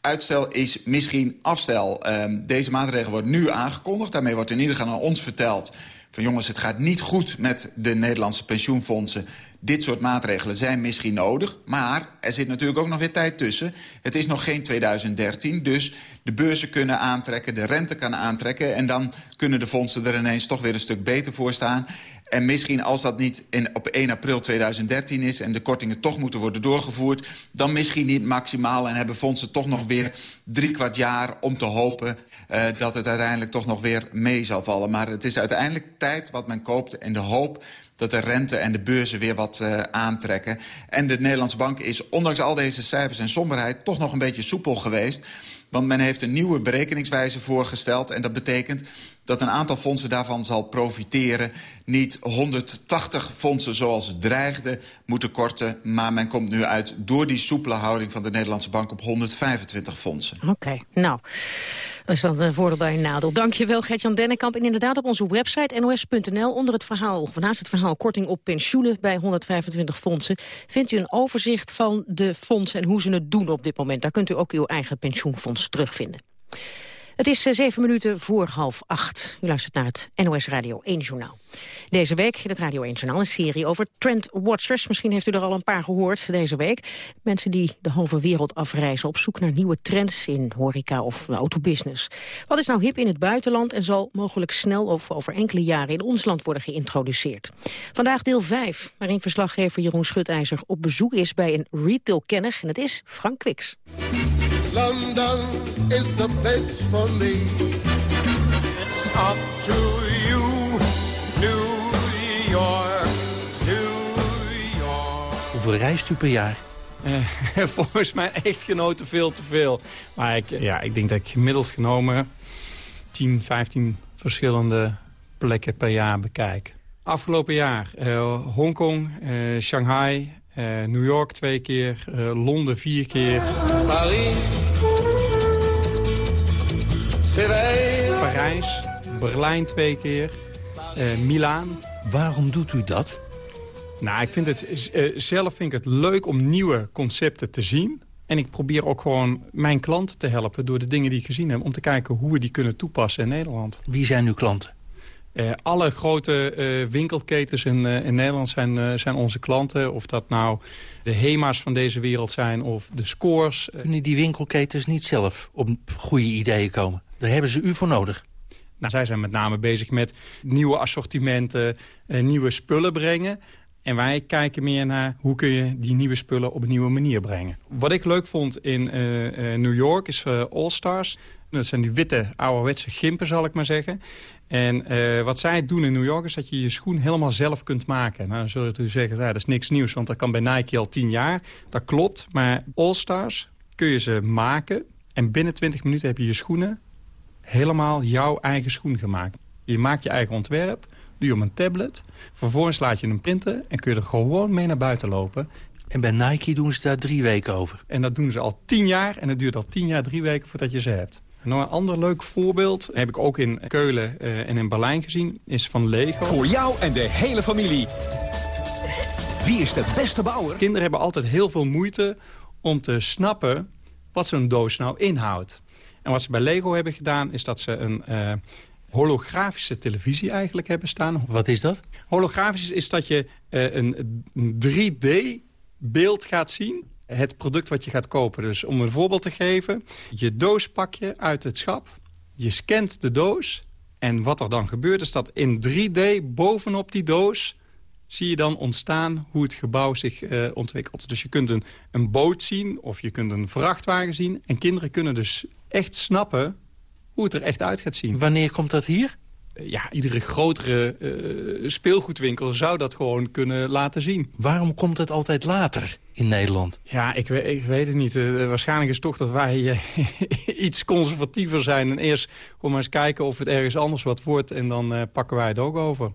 [SPEAKER 14] Uitstel is misschien afstel. Uh, deze maatregel wordt nu aangekondigd. Daarmee wordt in ieder geval aan ons verteld... van jongens, het gaat niet goed met de Nederlandse pensioenfondsen dit soort maatregelen zijn misschien nodig. Maar er zit natuurlijk ook nog weer tijd tussen. Het is nog geen 2013, dus de beurzen kunnen aantrekken, de rente kan aantrekken... en dan kunnen de fondsen er ineens toch weer een stuk beter voor staan. En misschien als dat niet in, op 1 april 2013 is... en de kortingen toch moeten worden doorgevoerd... dan misschien niet maximaal en hebben fondsen toch nog weer drie kwart jaar... om te hopen uh, dat het uiteindelijk toch nog weer mee zal vallen. Maar het is uiteindelijk tijd wat men koopt in de hoop dat de rente en de beurzen weer wat uh, aantrekken. En de Nederlandse Bank is, ondanks al deze cijfers en somberheid... toch nog een beetje soepel geweest. Want men heeft een nieuwe berekeningswijze voorgesteld. En dat betekent dat een aantal fondsen daarvan zal profiteren. Niet 180 fondsen zoals het dreigde moeten korten... maar men komt nu uit door die soepele houding van de Nederlandse Bank... op 125 fondsen.
[SPEAKER 4] Oké, nou... Dat is dan een voordeel bij een nadeel. Dankjewel, Gertjan Dennekamp. En inderdaad op onze website nos.nl onder het verhaal, of naast het verhaal korting op pensioenen bij 125 fondsen, vindt u een overzicht van de fondsen en hoe ze het doen op dit moment. Daar kunt u ook uw eigen pensioenfonds terugvinden. Het is eh, zeven minuten voor half acht. U luistert naar het NOS Radio 1 Journaal. Deze week in het Radio 1 Journaal een serie over trendwatchers. Misschien heeft u er al een paar gehoord deze week. Mensen die de halve wereld afreizen op zoek naar nieuwe trends in horeca of autobusiness. Wat is nou hip in het buitenland en zal mogelijk snel of over enkele jaren in ons land worden geïntroduceerd? Vandaag deel 5, waarin verslaggever Jeroen Schutijzer op bezoek is bij een retailkenner. En het is Frank Kwiks. London is the place for me. It's up to you, New York, New York. Hoeveel reist u per jaar?
[SPEAKER 15] Uh, volgens mijn echtgenoten veel te veel. Maar ik, ja, ik denk dat ik gemiddeld genomen 10, 15 verschillende plekken per jaar bekijk. Afgelopen jaar uh, Hongkong, uh, Shanghai, uh, New York twee keer, Londen vier keer. Paris. Parijs, Berlijn twee keer, Milaan.
[SPEAKER 16] Waarom doet u dat?
[SPEAKER 15] Nou, ik vind het, zelf vind ik het leuk om nieuwe concepten te zien. En ik probeer ook gewoon mijn klanten te helpen door de dingen die ik gezien heb... om te kijken hoe we die kunnen toepassen in Nederland.
[SPEAKER 16] Wie zijn uw klanten?
[SPEAKER 15] Uh, alle grote uh, winkelketens in, uh, in Nederland zijn, zijn onze klanten. Of dat nou de HEMA's van deze wereld zijn of de scores.
[SPEAKER 16] Kunnen die winkelketens niet zelf op goede ideeën komen? Daar hebben ze u voor nodig.
[SPEAKER 15] Nou, zij zijn met name bezig met nieuwe assortimenten, nieuwe spullen brengen. En wij kijken meer naar hoe kun je die nieuwe spullen op een nieuwe manier brengen. Wat ik leuk vond in New York is All Stars. Dat zijn die witte ouderwetse gimpen, zal ik maar zeggen. En wat zij doen in New York is dat je je schoen helemaal zelf kunt maken. Nou, dan zul je zeggen, ja, dat is niks nieuws, want dat kan bij Nike al tien jaar. Dat klopt, maar All-Stars kun je ze maken... en binnen 20 minuten heb je je schoenen helemaal jouw eigen schoen gemaakt. Je maakt je eigen ontwerp, doe je op een tablet. Vervolgens laat je hem printen en kun je er gewoon mee naar buiten lopen.
[SPEAKER 16] En bij Nike doen ze daar drie weken over.
[SPEAKER 15] En dat doen ze al tien jaar en het duurt al tien jaar, drie weken voordat je ze hebt. Nog een ander leuk voorbeeld, heb ik ook in Keulen uh, en in Berlijn gezien, is van Lego.
[SPEAKER 17] Voor jou en de hele familie. Wie is de beste bouwer?
[SPEAKER 15] Kinderen hebben altijd heel veel moeite om te snappen wat zo'n doos nou inhoudt. En wat ze bij Lego hebben gedaan, is dat ze een... Uh, holografische televisie eigenlijk hebben staan.
[SPEAKER 16] Wat is dat?
[SPEAKER 15] Holografisch is dat je uh, een 3D-beeld gaat zien het product wat je gaat kopen. Dus om een voorbeeld te geven, je doos pak je uit het schap, je scant de doos... en wat er dan gebeurt is dat in 3D bovenop die doos zie je dan ontstaan hoe het gebouw zich uh, ontwikkelt. Dus je kunt een, een boot zien of je kunt een vrachtwagen zien... en kinderen kunnen dus echt snappen hoe het er echt uit gaat zien.
[SPEAKER 16] Wanneer komt dat hier?
[SPEAKER 15] ja, iedere grotere uh, speelgoedwinkel zou dat gewoon kunnen laten zien.
[SPEAKER 16] Waarom komt het altijd later in Nederland?
[SPEAKER 15] Ja, ik, ik weet het niet. Uh, waarschijnlijk is het toch dat wij uh, iets conservatiever zijn. En eerst gewoon maar eens kijken of het ergens anders wat wordt. En dan pakken wij het ook over.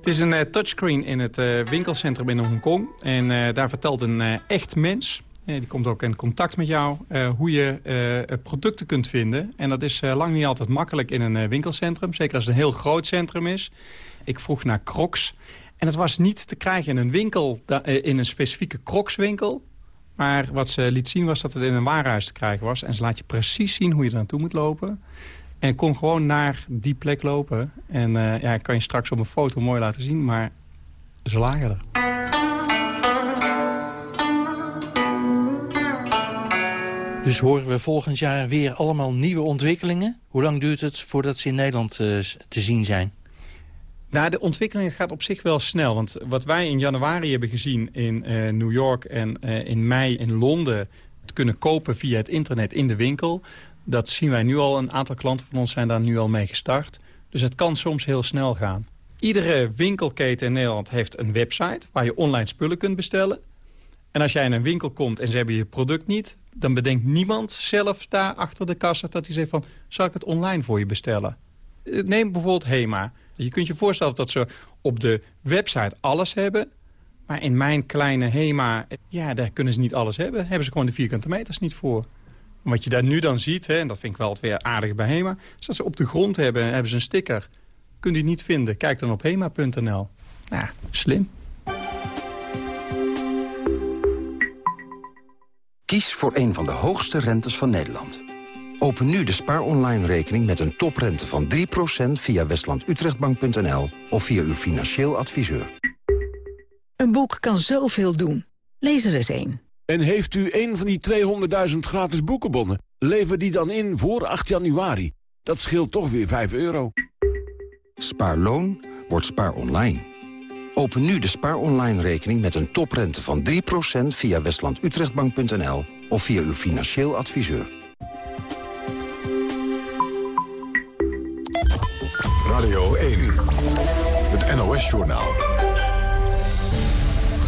[SPEAKER 15] Het is een touchscreen in het winkelcentrum in Hongkong. En daar vertelt een echt mens die komt ook in contact met jou. Hoe je producten kunt vinden. En dat is lang niet altijd makkelijk in een winkelcentrum. Zeker als het een heel groot centrum is. Ik vroeg naar crocs. En het was niet te krijgen in een winkel, in een specifieke crocswinkel. Maar wat ze liet zien was dat het in een warenhuis te krijgen was. En ze laat je precies zien hoe je er naartoe moet lopen. En kom gewoon naar die plek lopen. En ja, ik kan je straks op een foto mooi laten zien. Maar ze lagen er.
[SPEAKER 16] Dus horen we volgend jaar weer allemaal nieuwe ontwikkelingen? Hoe lang duurt het voordat ze in Nederland uh, te zien zijn?
[SPEAKER 15] Nou, de ontwikkeling gaat op zich wel snel. Want wat wij in januari hebben gezien in uh, New York en uh, in mei in Londen... te kunnen kopen via het internet in de winkel... dat zien wij nu al. Een aantal klanten van ons zijn daar nu al mee gestart. Dus het kan soms heel snel gaan. Iedere winkelketen in Nederland heeft een website... waar je online spullen kunt bestellen. En als jij in een winkel komt en ze hebben je product niet... dan bedenkt niemand zelf daar achter de kassa dat hij zegt van... zal ik het online voor je bestellen? Eh, neem bijvoorbeeld HEMA. Je kunt je voorstellen dat ze op de website alles hebben... maar in mijn kleine HEMA, ja, daar kunnen ze niet alles hebben. Hebben ze gewoon de vierkante meters niet voor. Wat je daar nu dan ziet, hè, en dat vind ik wel weer aardig bij HEMA... is dat ze op de grond hebben, hebben ze een sticker. Kunt u het niet vinden, kijk dan op HEMA.nl. Nou, slim.
[SPEAKER 18] Kies voor een van de hoogste rentes van Nederland. Open nu de Spaar Online rekening met een toprente van 3% via westlandutrechtbank.nl of via uw financieel adviseur.
[SPEAKER 19] Een boek kan zoveel doen. Lees er eens één.
[SPEAKER 20] En heeft u een van die 200.000 gratis boekenbonnen? Lever die dan in voor 8 januari. Dat scheelt toch weer 5 euro.
[SPEAKER 18] Spaarloon wordt spaar online. Open nu de Spaar Online rekening met een toprente van 3% via westlandutrechtbank.nl of via uw financieel adviseur.
[SPEAKER 1] Radio 1, het NOS-journaal.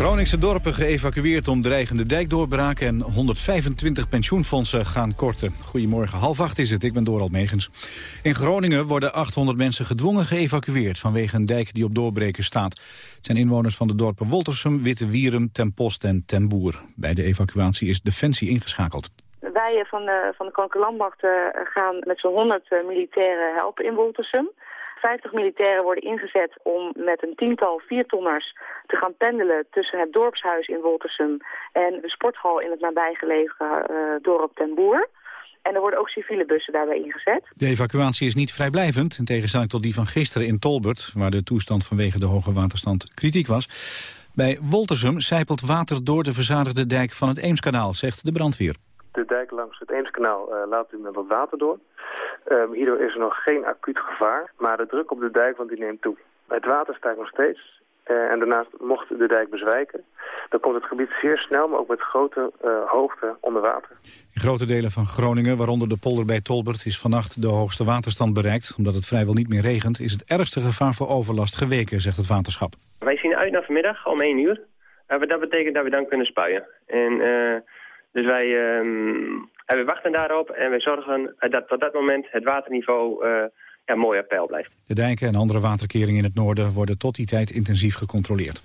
[SPEAKER 2] Groningse dorpen geëvacueerd om dreigende dijkdoorbraak... en 125 pensioenfondsen gaan korten. Goedemorgen, half acht is het, ik ben Doral Megens. In Groningen worden 800 mensen gedwongen geëvacueerd... vanwege een dijk die op doorbreken staat. Het zijn inwoners van de dorpen Woltersum, Witte Wierum, Ten Post en Ten Boer. Bij de evacuatie is Defensie ingeschakeld.
[SPEAKER 21] Wij van de, van de Koninklijke Landmacht eh, gaan met zo'n 100 eh, militairen helpen in Woltersum. 50 militairen worden ingezet om met een tiental viertonners te gaan pendelen tussen het dorpshuis in Woltersum en de sporthal in het nabijgelegen uh, dorp Ten Boer. En er worden ook civiele bussen daarbij ingezet.
[SPEAKER 2] De evacuatie is niet vrijblijvend, in tegenstelling tot die van gisteren in Tolbert... waar de toestand vanwege de hoge waterstand kritiek was. Bij Woltersum zijpelt water door de verzadigde dijk van het Eemskanaal, zegt de brandweer.
[SPEAKER 5] De dijk langs het Eemskanaal uh, laat u met wat water door. Um, hierdoor is er nog geen acuut gevaar, maar de druk op de dijk want die neemt toe. Het water stijgt nog steeds uh, en daarnaast mocht de dijk bezwijken. Dan komt het gebied zeer snel, maar ook met grote uh, hoogte onder water.
[SPEAKER 2] In grote delen van Groningen, waaronder de polder bij Tolbert, is vannacht de hoogste waterstand bereikt. Omdat het vrijwel niet meer regent, is het ergste gevaar voor overlast geweken, zegt het waterschap.
[SPEAKER 22] Wij zien uit naar vanmiddag om 1 uur. Uh, dat betekent dat we dan kunnen spuien. En, uh, dus wij, um, we wachten daarop en we zorgen dat tot dat moment het waterniveau uh, ja, mooi op peil blijft.
[SPEAKER 2] De dijken en andere waterkeringen in het noorden worden tot die tijd intensief gecontroleerd.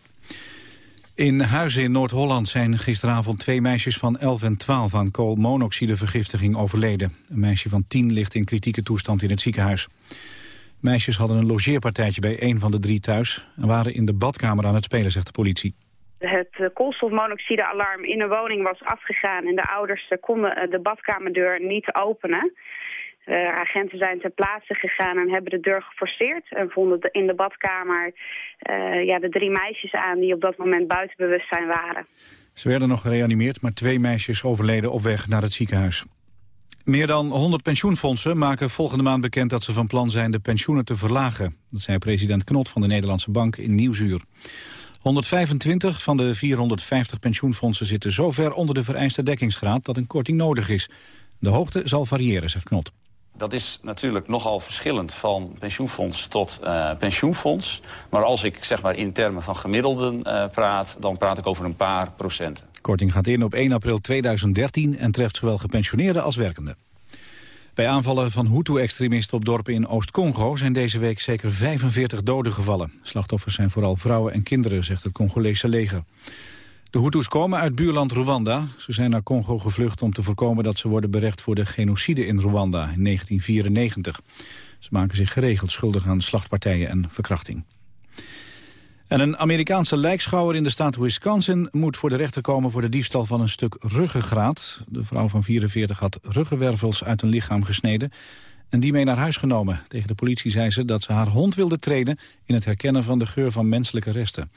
[SPEAKER 2] In Huizen in Noord-Holland zijn gisteravond twee meisjes van 11 en 12 aan koolmonoxidevergiftiging overleden. Een meisje van 10 ligt in kritieke toestand in het ziekenhuis. Meisjes hadden een logeerpartijtje bij een van de drie thuis en waren in de badkamer aan het spelen, zegt de politie.
[SPEAKER 23] Het koolstofmonoxidealarm in de woning was afgegaan en de ouders konden de badkamerdeur niet openen. De agenten zijn ter plaatse gegaan en hebben de deur geforceerd en vonden in de badkamer ja, de drie meisjes aan die op dat moment buiten bewustzijn waren.
[SPEAKER 2] Ze werden nog gereanimeerd, maar twee meisjes overleden op weg naar het ziekenhuis. Meer dan 100 pensioenfondsen maken volgende maand bekend dat ze van plan zijn de pensioenen te verlagen. Dat zei president Knot van de Nederlandse Bank in Nieuwsuur. 125 van de 450 pensioenfondsen zitten zo ver onder de vereiste dekkingsgraad dat een korting nodig is. De hoogte zal variëren, zegt Knot.
[SPEAKER 13] Dat is natuurlijk nogal verschillend van pensioenfonds tot uh, pensioenfonds. Maar als ik zeg maar in termen van gemiddelden uh, praat, dan praat ik over een paar procenten.
[SPEAKER 2] Korting gaat in op 1 april 2013 en treft zowel gepensioneerden als werkenden. Bij aanvallen van Hutu-extremisten op dorpen in Oost-Congo zijn deze week zeker 45 doden gevallen. Slachtoffers zijn vooral vrouwen en kinderen, zegt het Congolese leger. De Hutus komen uit buurland Rwanda. Ze zijn naar Congo gevlucht om te voorkomen dat ze worden berecht voor de genocide in Rwanda in 1994. Ze maken zich geregeld schuldig aan slachtpartijen en verkrachting. En een Amerikaanse lijkschouwer in de staat Wisconsin moet voor de rechter komen voor de diefstal van een stuk ruggengraat. De vrouw van 44 had ruggenwervels uit een lichaam gesneden en die mee naar huis genomen. Tegen de politie zei ze dat ze haar hond wilde trainen in het herkennen van de geur van menselijke resten.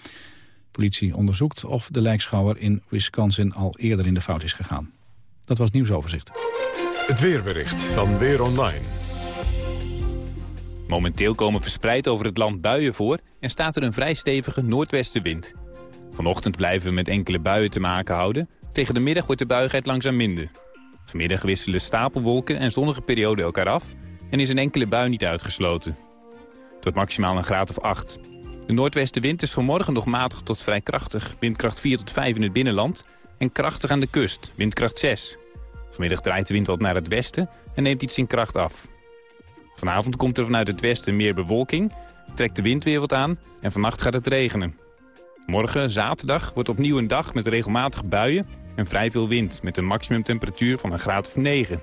[SPEAKER 2] Politie onderzoekt of de lijkschouwer in Wisconsin al eerder in de fout is gegaan. Dat was het nieuwsoverzicht.
[SPEAKER 1] Het weerbericht van Weer Online.
[SPEAKER 24] Momenteel komen verspreid over het land buien voor en staat er een vrij stevige noordwestenwind. Vanochtend blijven we met enkele buien te maken houden. Tegen de middag wordt de buigheid langzaam minder. Vanmiddag wisselen stapelwolken en zonnige perioden elkaar af... en is een enkele bui niet uitgesloten. Tot maximaal een graad of 8. De noordwestenwind is vanmorgen nog matig tot vrij krachtig. Windkracht 4 tot 5 in het binnenland en krachtig aan de kust, windkracht 6. Vanmiddag draait de wind wat naar het westen en neemt iets in kracht af. Vanavond komt er vanuit het westen meer bewolking, trekt de wind weer wat aan en vannacht gaat het regenen. Morgen, zaterdag, wordt opnieuw een dag met regelmatige buien en vrij veel wind... met een maximumtemperatuur van een graad of 9.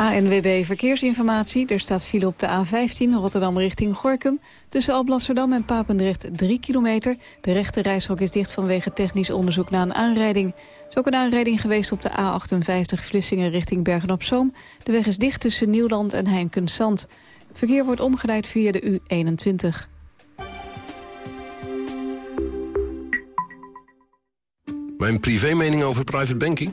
[SPEAKER 3] ANWB Verkeersinformatie. Er staat file op de A15 Rotterdam richting Gorkum. Tussen Alblasserdam en Papendrecht 3 kilometer. De rechte reishok is dicht vanwege technisch onderzoek na een aanrijding. Er is ook een aanrijding geweest op de A58 Vlissingen richting Bergen-op-Zoom. De weg is dicht tussen Nieuwland en Heinkensand. Verkeer wordt omgeleid via de U21.
[SPEAKER 25] Mijn privémening over private banking?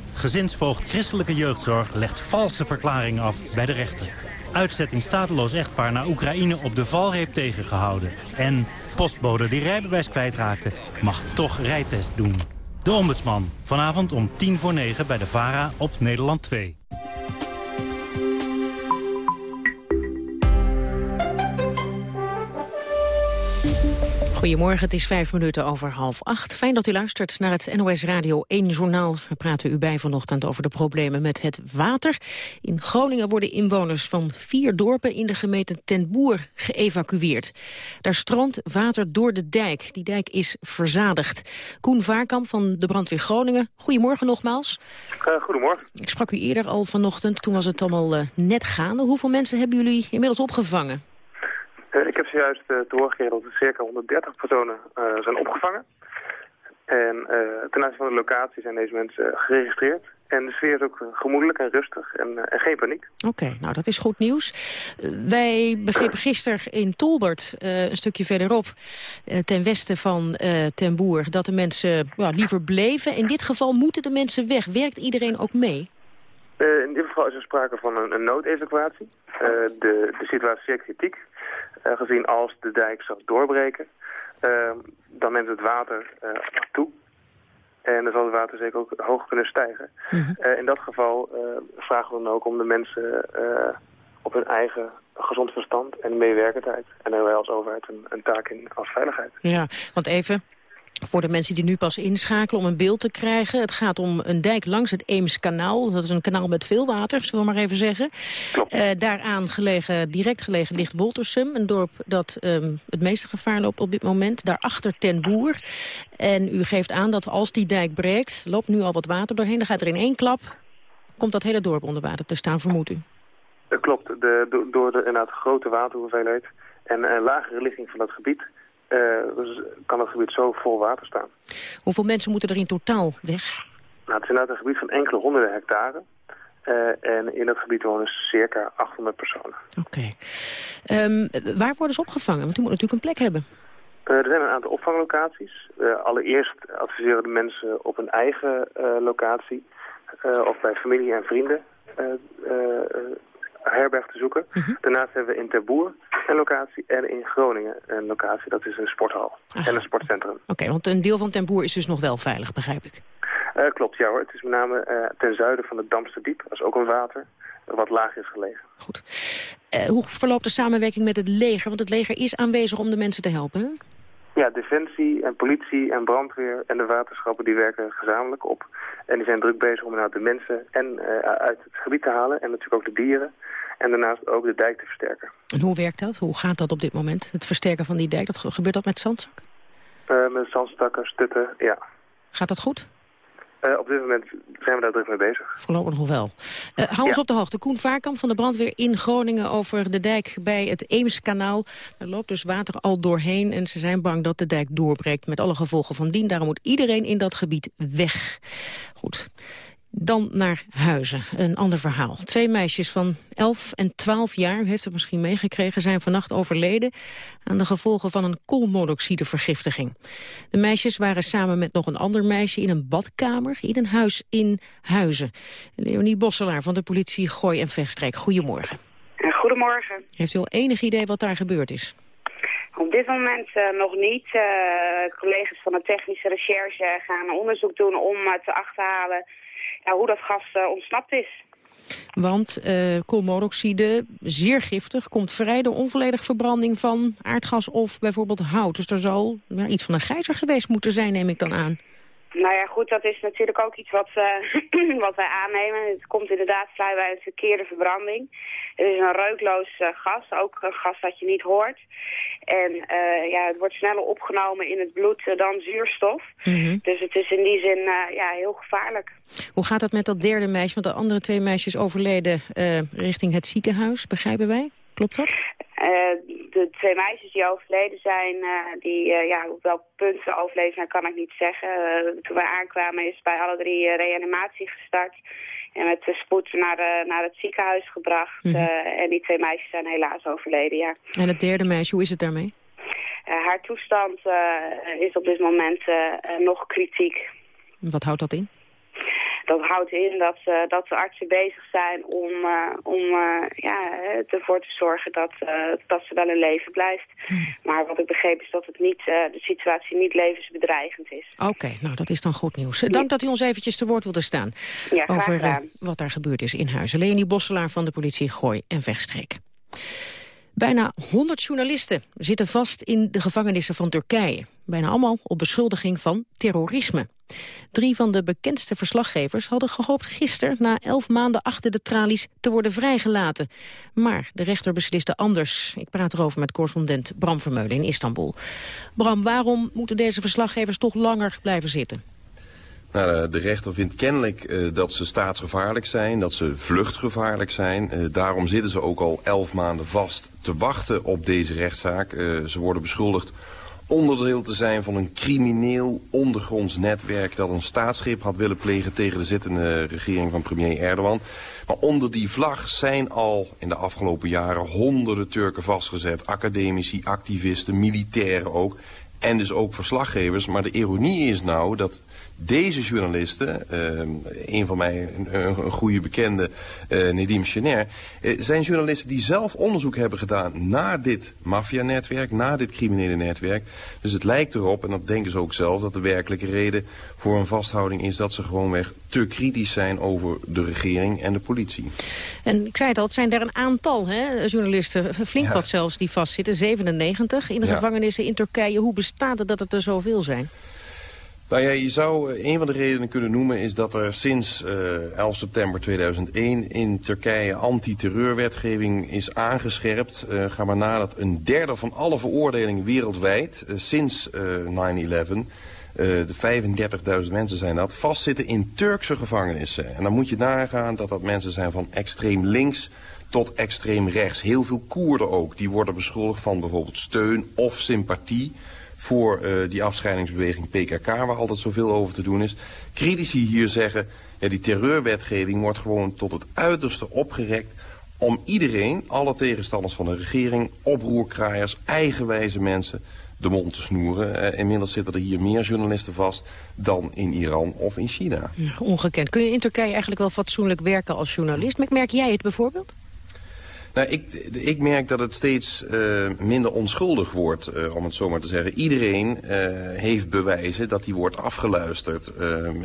[SPEAKER 26] gezinsvoogd christelijke jeugdzorg legt valse verklaringen af bij de rechter. Uitzetting stateloos echtpaar naar Oekraïne op de valreep tegengehouden. En postbode die rijbewijs kwijtraakte mag toch rijtest doen. De ombudsman. Vanavond om tien voor negen bij de VARA op Nederland 2.
[SPEAKER 4] Goedemorgen, het is vijf minuten over half acht. Fijn dat u luistert naar het NOS Radio 1 Journaal. We praten u bij vanochtend over de problemen met het water. In Groningen worden inwoners van vier dorpen in de gemeente Ten Boer geëvacueerd. Daar stroomt water door de dijk. Die dijk is verzadigd. Koen Vaarkamp van de brandweer Groningen. Goedemorgen nogmaals.
[SPEAKER 5] Uh, goedemorgen.
[SPEAKER 4] Ik sprak u eerder al vanochtend, toen was het allemaal uh, net gaande. Hoeveel mensen hebben jullie inmiddels opgevangen?
[SPEAKER 5] Uh, ik heb zojuist uh, horen gekregen dat er circa 130 personen uh, zijn opgevangen. En ten aanzien van de locatie zijn deze mensen geregistreerd. En de sfeer is ook gemoedelijk en rustig en, en geen paniek.
[SPEAKER 4] Oké, okay, nou dat is goed nieuws. wij begrepen gisteren in Tolbert, een stukje verderop, ten westen van Ten Boer, dat de mensen well, liever bleven. In dit geval moeten de mensen weg. Werkt iedereen ook mee?
[SPEAKER 5] in dit geval is er sprake van een, een noodevacuatie. de, de situatie is zeer kritiek. Uh, gezien als de dijk zou doorbreken, uh, dan neemt het water uh, toe. En dan zal het water zeker ook hoog kunnen stijgen. Mm -hmm. in dat geval vragen we dan ook om de mensen op hun eigen gezond verstand en meewerkendheid. En daar hebben wij als overheid een, een taak in als veiligheid.
[SPEAKER 4] Ja, want even, voor de mensen die nu pas inschakelen om een beeld te krijgen. Het gaat om een dijk langs het Eemskanaal. Dat is een kanaal met veel water, zullen we maar even zeggen. Uh, daaraan gelegen, direct gelegen ligt Woltersum. Een dorp dat um, het meeste gevaar loopt op dit moment. Daarachter Ten Boer. En u geeft aan dat als die dijk breekt, loopt nu al wat water doorheen. Dan gaat er in één klap, komt dat hele dorp onder water te staan, vermoedt u?
[SPEAKER 5] Dat klopt. De, door de inderdaad grote waterhoeveelheid en een lagere ligging van dat gebied... Uh, dus kan het gebied zo vol water staan.
[SPEAKER 4] Hoeveel mensen moeten er in totaal weg?
[SPEAKER 5] Nou, het is inderdaad een gebied van enkele honderden hectare. Uh, en in dat gebied wonen circa 800 personen.
[SPEAKER 4] Oké. Okay. Um, waar worden ze opgevangen? Want u moet natuurlijk een plek hebben.
[SPEAKER 5] Uh, er zijn een aantal opvanglocaties. allereerst adviseren de mensen op een eigen locatie... of bij familie en vrienden herberg te zoeken. Uh -huh. Daarnaast hebben we in Terboer een locatie en in Groningen een locatie. Dat is een sporthal en een sportcentrum.
[SPEAKER 4] Oké, okay, want een deel van Terboer is dus nog wel veilig, begrijp ik.
[SPEAKER 5] Uh, klopt, ja hoor. Het is met name uh, ten zuiden van het Damsterdiep. Dat is ook een water wat laag is gelegen.
[SPEAKER 4] Goed. Uh, hoe verloopt de samenwerking met het leger? Want het leger is aanwezig om de mensen te helpen, hè?
[SPEAKER 5] Ja, defensie en politie en brandweer en de waterschappen die werken gezamenlijk op. En die zijn druk bezig om nou de mensen en uh, uit het gebied te halen en natuurlijk ook de dieren. En daarnaast ook de dijk te versterken.
[SPEAKER 4] En hoe werkt dat? Hoe gaat dat op dit moment? Het versterken van die dijk, dat, gebeurt dat met zandzakken?
[SPEAKER 5] Uh, met zandstakken, stutten, ja.
[SPEAKER 4] Gaat dat goed?
[SPEAKER 5] Uh, op dit moment zijn we daar druk mee bezig.
[SPEAKER 4] Voorlopig nog wel. Uh, hou ons op de hoogte. Koen Vaarkamp van de brandweer in Groningen over de dijk bij het Eemskanaal. Er loopt dus water al doorheen en ze zijn bang dat de dijk doorbreekt met alle gevolgen van dien. Daarom moet iedereen in dat gebied weg. Goed. Dan naar Huizen, een ander verhaal. Twee meisjes van 11 en 12 jaar, u heeft het misschien meegekregen... zijn vannacht overleden aan de gevolgen van een koolmonoxidevergiftiging. De meisjes waren samen met nog een ander meisje in een badkamer... in een huis in Huizen. Leonie Bosselaar van de politie Gooi en Vechtstreek, goedemorgen.
[SPEAKER 21] Goedemorgen.
[SPEAKER 4] Heeft u al enig idee wat daar gebeurd is?
[SPEAKER 21] Op dit moment uh, nog niet. Uh, collega's van de technische recherche gaan onderzoek doen om uh, te achterhalen ja, hoe dat gas uh, ontsnapt is.
[SPEAKER 4] Want uh, koolmonoxide, zeer giftig, komt vrij door onvolledige verbranding van aardgas of bijvoorbeeld hout. Dus er zal ja, iets van een gijzer geweest moeten zijn, neem ik dan aan.
[SPEAKER 21] Nou ja, goed, dat is natuurlijk ook iets wat, uh, wat wij aannemen. Het komt inderdaad vrij bij een verkeerde verbranding. Het is een reukloos uh, gas, ook een gas dat je niet hoort. En uh, ja, het wordt sneller opgenomen in het bloed dan zuurstof. Mm -hmm. Dus het is in die zin ja, heel gevaarlijk.
[SPEAKER 4] Hoe gaat dat met dat derde meisje? Want de andere twee meisjes overleden richting het ziekenhuis, begrijpen wij? Klopt dat?
[SPEAKER 21] Uh, de twee meisjes die overleden zijn, uh, die, uh, ja, op welk punt ze overleden zijn, kan ik niet zeggen. toen wij aankwamen is bij alle drie reanimatie gestart. En met de spoed naar, naar het ziekenhuis gebracht. Mm -hmm. en die twee meisjes zijn helaas overleden, ja.
[SPEAKER 4] En het derde meisje, hoe is het daarmee?
[SPEAKER 23] haar toestand is op dit moment nog kritiek.
[SPEAKER 4] Wat houdt dat in?
[SPEAKER 23] Dat houdt in dat, uh, dat de artsen bezig zijn om, uh, om uh, ja, ervoor te zorgen dat, dat ze wel in leven blijft. Hmm. Maar wat ik begreep is dat het niet, de situatie niet levensbedreigend is.
[SPEAKER 4] Oké, nou dat is dan goed nieuws. Dank dat u ons eventjes te woord wilde staan
[SPEAKER 23] ja,
[SPEAKER 4] over wat daar gebeurd is in Huizen. Leni Bosselaar van de politie Gooi en Wegstreek. Bijna 100 journalisten zitten vast in de gevangenissen van Turkije. Bijna allemaal op beschuldiging van terrorisme. Drie van de bekendste verslaggevers hadden gehoopt gisteren... na elf maanden achter de tralies te worden vrijgelaten. Maar de rechter besliste anders. Ik praat erover met correspondent Bram Vermeulen in Istanbul. Bram, waarom moeten deze verslaggevers toch langer blijven zitten?
[SPEAKER 27] Nou, de rechter vindt kennelijk uh, dat ze staatsgevaarlijk zijn, dat ze vluchtgevaarlijk zijn. Uh, daarom zitten ze ook al elf maanden vast te wachten op deze rechtszaak. Ze worden beschuldigd onderdeel te zijn van een crimineel ondergronds netwerk... dat een staatsgreep had willen plegen tegen de zittende regering van premier Erdogan. Maar onder die vlag zijn al in de afgelopen jaren honderden Turken vastgezet. Academici, activisten, militairen ook. En dus ook verslaggevers. Maar de ironie is nou dat deze journalisten, uh, een van mij, een, een goede bekende, uh, Nedim Chener, uh, zijn journalisten die zelf onderzoek hebben gedaan naar dit maffianetwerk, naar dit criminele netwerk. Dus het lijkt erop, en dat denken ze ook zelf, dat de werkelijke reden voor een vasthouding is dat ze gewoonweg te kritisch zijn over de regering en de politie.
[SPEAKER 4] En ik zei het al, het zijn er een aantal hè, journalisten, flink wat zelfs, die vastzitten. 97 in de ja. gevangenissen in Turkije. Hoe bestaat het dat het er zoveel zijn?
[SPEAKER 27] Nou ja, je zou een van de redenen kunnen noemen is dat er sinds uh, 11 september 2001 in Turkije antiterreurwetgeving is aangescherpt. Uh, ga maar na dat een derde van alle veroordelingen wereldwijd sinds 9-11, de 35.000 mensen zijn dat, vastzitten in Turkse gevangenissen. En dan moet je nagaan dat dat mensen zijn van extreem links tot extreem rechts. Heel veel Koerden ook, die worden beschuldigd van bijvoorbeeld steun of sympathie voor uh, die afscheidingsbeweging PKK, waar altijd zoveel over te doen is. Critici hier zeggen, ja, die terreurwetgeving wordt gewoon tot het uiterste opgerekt om iedereen, alle tegenstanders van de regering, oproerkraaiers, eigenwijze mensen, de mond te snoeren. Uh, inmiddels zitten er hier meer journalisten vast dan in Iran of in China.
[SPEAKER 4] Ongekend. Kun je in Turkije eigenlijk wel fatsoenlijk werken als journalist? Merk jij het bijvoorbeeld?
[SPEAKER 27] Nou, ik, ik merk dat het steeds uh, minder onschuldig wordt, uh, om het zo maar te zeggen. Iedereen uh, heeft bewijzen dat hij wordt afgeluisterd.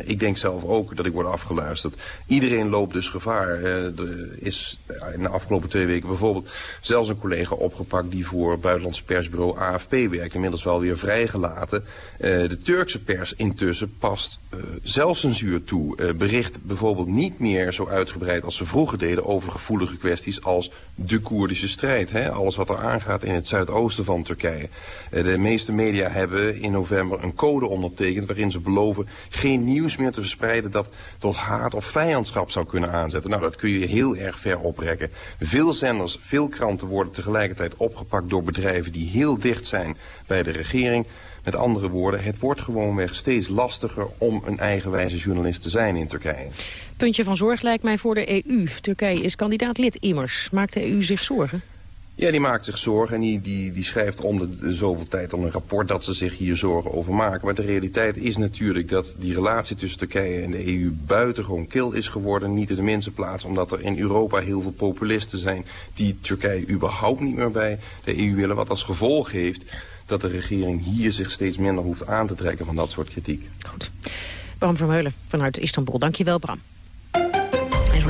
[SPEAKER 27] ik denk zelf ook dat ik word afgeluisterd. Iedereen loopt dus gevaar. er is in de afgelopen twee weken bijvoorbeeld zelfs een collega opgepakt... die voor het buitenlandse persbureau AFP werkt. Inmiddels wel weer vrijgelaten. de Turkse pers intussen past zelfcensuur toe. bericht bijvoorbeeld niet meer zo uitgebreid als ze vroeger deden... over gevoelige kwesties als de Koerdische strijd. Hè? Alles wat er aangaat in het zuidoosten van Turkije. Eh, de meeste media hebben in november een code ondertekend... waarin ze beloven geen nieuws meer te verspreiden... dat tot haat of vijandschap zou kunnen aanzetten. Nou, dat kun je heel erg ver oprekken. Veel zenders, veel kranten worden tegelijkertijd opgepakt... door bedrijven die heel dicht zijn bij de regering... Met andere woorden, het wordt gewoonweg steeds lastiger om een eigenwijze journalist te zijn in Turkije.
[SPEAKER 4] Puntje van zorg lijkt mij voor de EU. Turkije is kandidaat lid immers. Maakt de EU zich zorgen?
[SPEAKER 27] Ja, die maakt zich zorgen en die, die, die schrijft om de, de, zoveel tijd al een rapport dat ze zich hier zorgen over maken. Maar de realiteit is natuurlijk dat die relatie tussen Turkije en de EU buitengewoon kil is geworden. Niet in de minste plaats omdat er in Europa heel veel populisten zijn die Turkije überhaupt niet meer bij de EU willen. Wat als gevolg heeft dat de regering hier zich steeds minder hoeft aan te trekken van dat soort kritiek.
[SPEAKER 4] Goed. Bram Vermeulen vanuit Istanbul. Dankjewel Bram.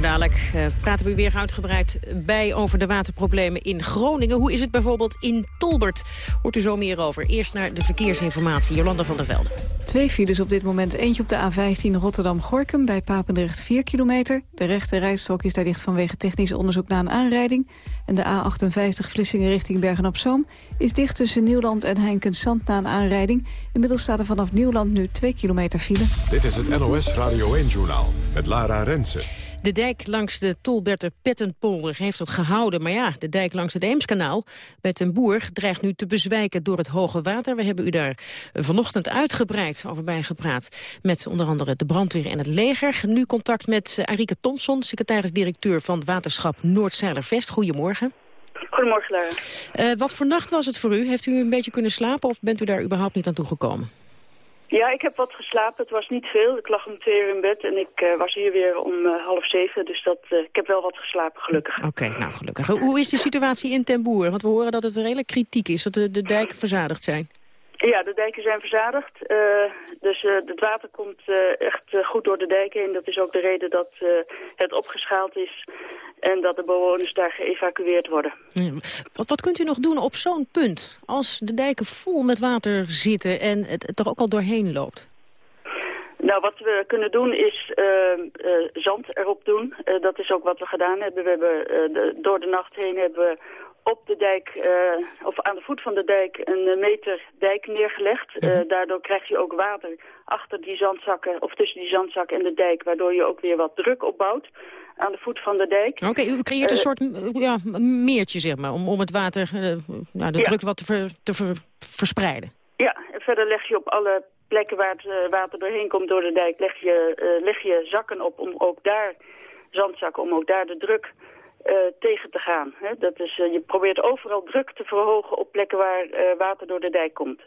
[SPEAKER 4] Dadelijk uh, praten we weer uitgebreid bij over de waterproblemen in Groningen. Hoe is het bijvoorbeeld in Tolbert? Hoort u zo meer over. Eerst naar de verkeersinformatie. Jolanda van der Velde.
[SPEAKER 3] Twee files op dit moment. Eentje op de A15 Rotterdam-Gorkum bij Papendrecht 4 kilometer. De rechte rijstrook is daar dicht vanwege technisch onderzoek na een aanrijding. En de A58 Vlissingen richting Bergen-op-Zoom is dicht tussen Nieuwland en Heinkensand na een aanrijding. Inmiddels staat er vanaf Nieuwland nu 2 kilometer file.
[SPEAKER 1] Dit is het NOS Radio 1-journaal met Lara Rensen.
[SPEAKER 4] De dijk langs de Tolberter Pettenpolder heeft het gehouden. Maar ja, de dijk langs het Eemskanaal bij Ten Boer dreigt nu te bezwijken door het hoge water. We hebben u daar vanochtend uitgebreid over bijgepraat. Met onder andere de brandweer en het leger. Nu contact met Arike Thompson, secretaris-directeur van Waterschap Noordzeilervest. Goedemorgen.
[SPEAKER 28] Goedemorgen, Lara.
[SPEAKER 4] wat voor nacht was het voor u? Heeft u een beetje kunnen slapen of bent u daar überhaupt niet aan toegekomen?
[SPEAKER 28] Ja, ik heb wat geslapen. Het was niet veel. Ik lag om twee uur in bed en ik uh, was hier weer om uh, half zeven. Dus dat, uh, ik heb wel wat geslapen, gelukkig.
[SPEAKER 4] Oké, nou gelukkig. Hoe is de situatie in Ten Boer? Want we horen dat het redelijk kritiek is, dat de, de dijken verzadigd zijn.
[SPEAKER 28] Ja, de dijken zijn verzadigd. dus het water komt echt goed door de dijken heen. Dat is ook de reden dat het opgeschaald is en dat de bewoners daar geëvacueerd worden.
[SPEAKER 4] Wat, wat, kunt u nog doen op zo'n punt? Als de dijken vol met water zitten en het er ook al doorheen loopt?
[SPEAKER 28] Nou, wat we kunnen doen is uh, uh, zand erop doen. Uh, dat is ook wat we gedaan hebben. We hebben de, door de nacht heen hebben we op de dijk, of aan de voet van de dijk, een meter dijk neergelegd. Mm daardoor krijg je ook water achter die zandzakken, of tussen die zandzakken en de dijk, waardoor je ook weer wat druk opbouwt aan de voet van de dijk.
[SPEAKER 4] Oké, u creëert een soort ja, meertje, zeg maar, om, om het water, nou, de
[SPEAKER 28] ja.
[SPEAKER 4] druk wat te, ver, te ver, verspreiden.
[SPEAKER 28] Ja, en verder leg je op alle plekken waar het water doorheen komt door de dijk, leg je, leg je zakken op om ook daar, zandzakken, om ook daar de druk tegen te gaan. Hè? Dat is, uh, je probeert overal druk te verhogen op plekken waar water door de dijk komt.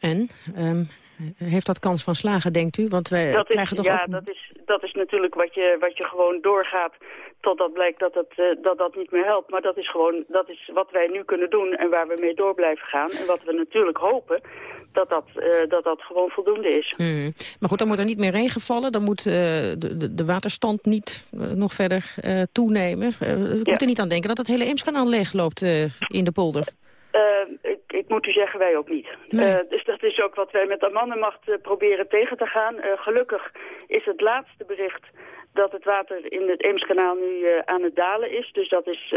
[SPEAKER 4] En, um, heeft dat kans van slagen, denkt u? Want wij
[SPEAKER 28] dat
[SPEAKER 4] krijgen
[SPEAKER 28] is,
[SPEAKER 4] toch
[SPEAKER 28] ja,
[SPEAKER 4] ook...
[SPEAKER 28] dat is, dat is natuurlijk wat je, wat je gewoon doorgaat totdat blijkt dat, het, uh, dat dat niet meer helpt. Maar dat is gewoon dat is wat wij nu kunnen doen en waar we mee door blijven gaan. En wat we natuurlijk hopen, dat dat, uh, dat, dat gewoon voldoende is.
[SPEAKER 4] Hmm. Maar goed, dan moet er niet meer regen vallen. Dan moet uh, de, de, waterstand niet nog verder toenemen. Je ja. moet er niet aan denken dat het hele Eemskanaal leegloopt in de polder.
[SPEAKER 28] Uh, ik, ik, moet u zeggen, wij ook niet. Nee. Uh, dus dat is ook wat wij met de mannenmacht uh, proberen tegen te gaan. gelukkig is het laatste bericht dat het water in het Eemskanaal nu aan het dalen is. Dus dat is,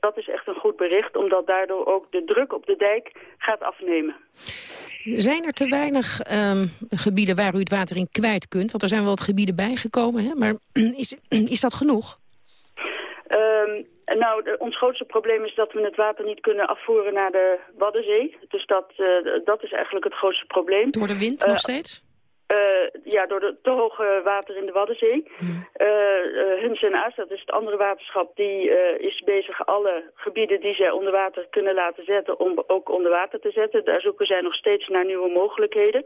[SPEAKER 28] dat is echt een goed bericht, omdat daardoor ook de druk op de dijk gaat afnemen.
[SPEAKER 4] Zijn er te weinig um, gebieden waar u het water in kwijt kunt? Want er zijn wel wat gebieden bijgekomen, hè? maar is, is dat genoeg?
[SPEAKER 28] Um, nou, de, ons grootste probleem is dat we het water niet kunnen afvoeren naar de Waddenzee. Dus dat, uh, dat is eigenlijk het grootste probleem.
[SPEAKER 4] Door de wind nog steeds?
[SPEAKER 28] Uh, ja, door de te hoge water in de Waddenzee. Hmm. Huns en Aas, dat is het andere waterschap, die is bezig alle gebieden die zij onder water kunnen laten zetten, om ook onder water te zetten. Daar zoeken zij nog steeds naar nieuwe mogelijkheden.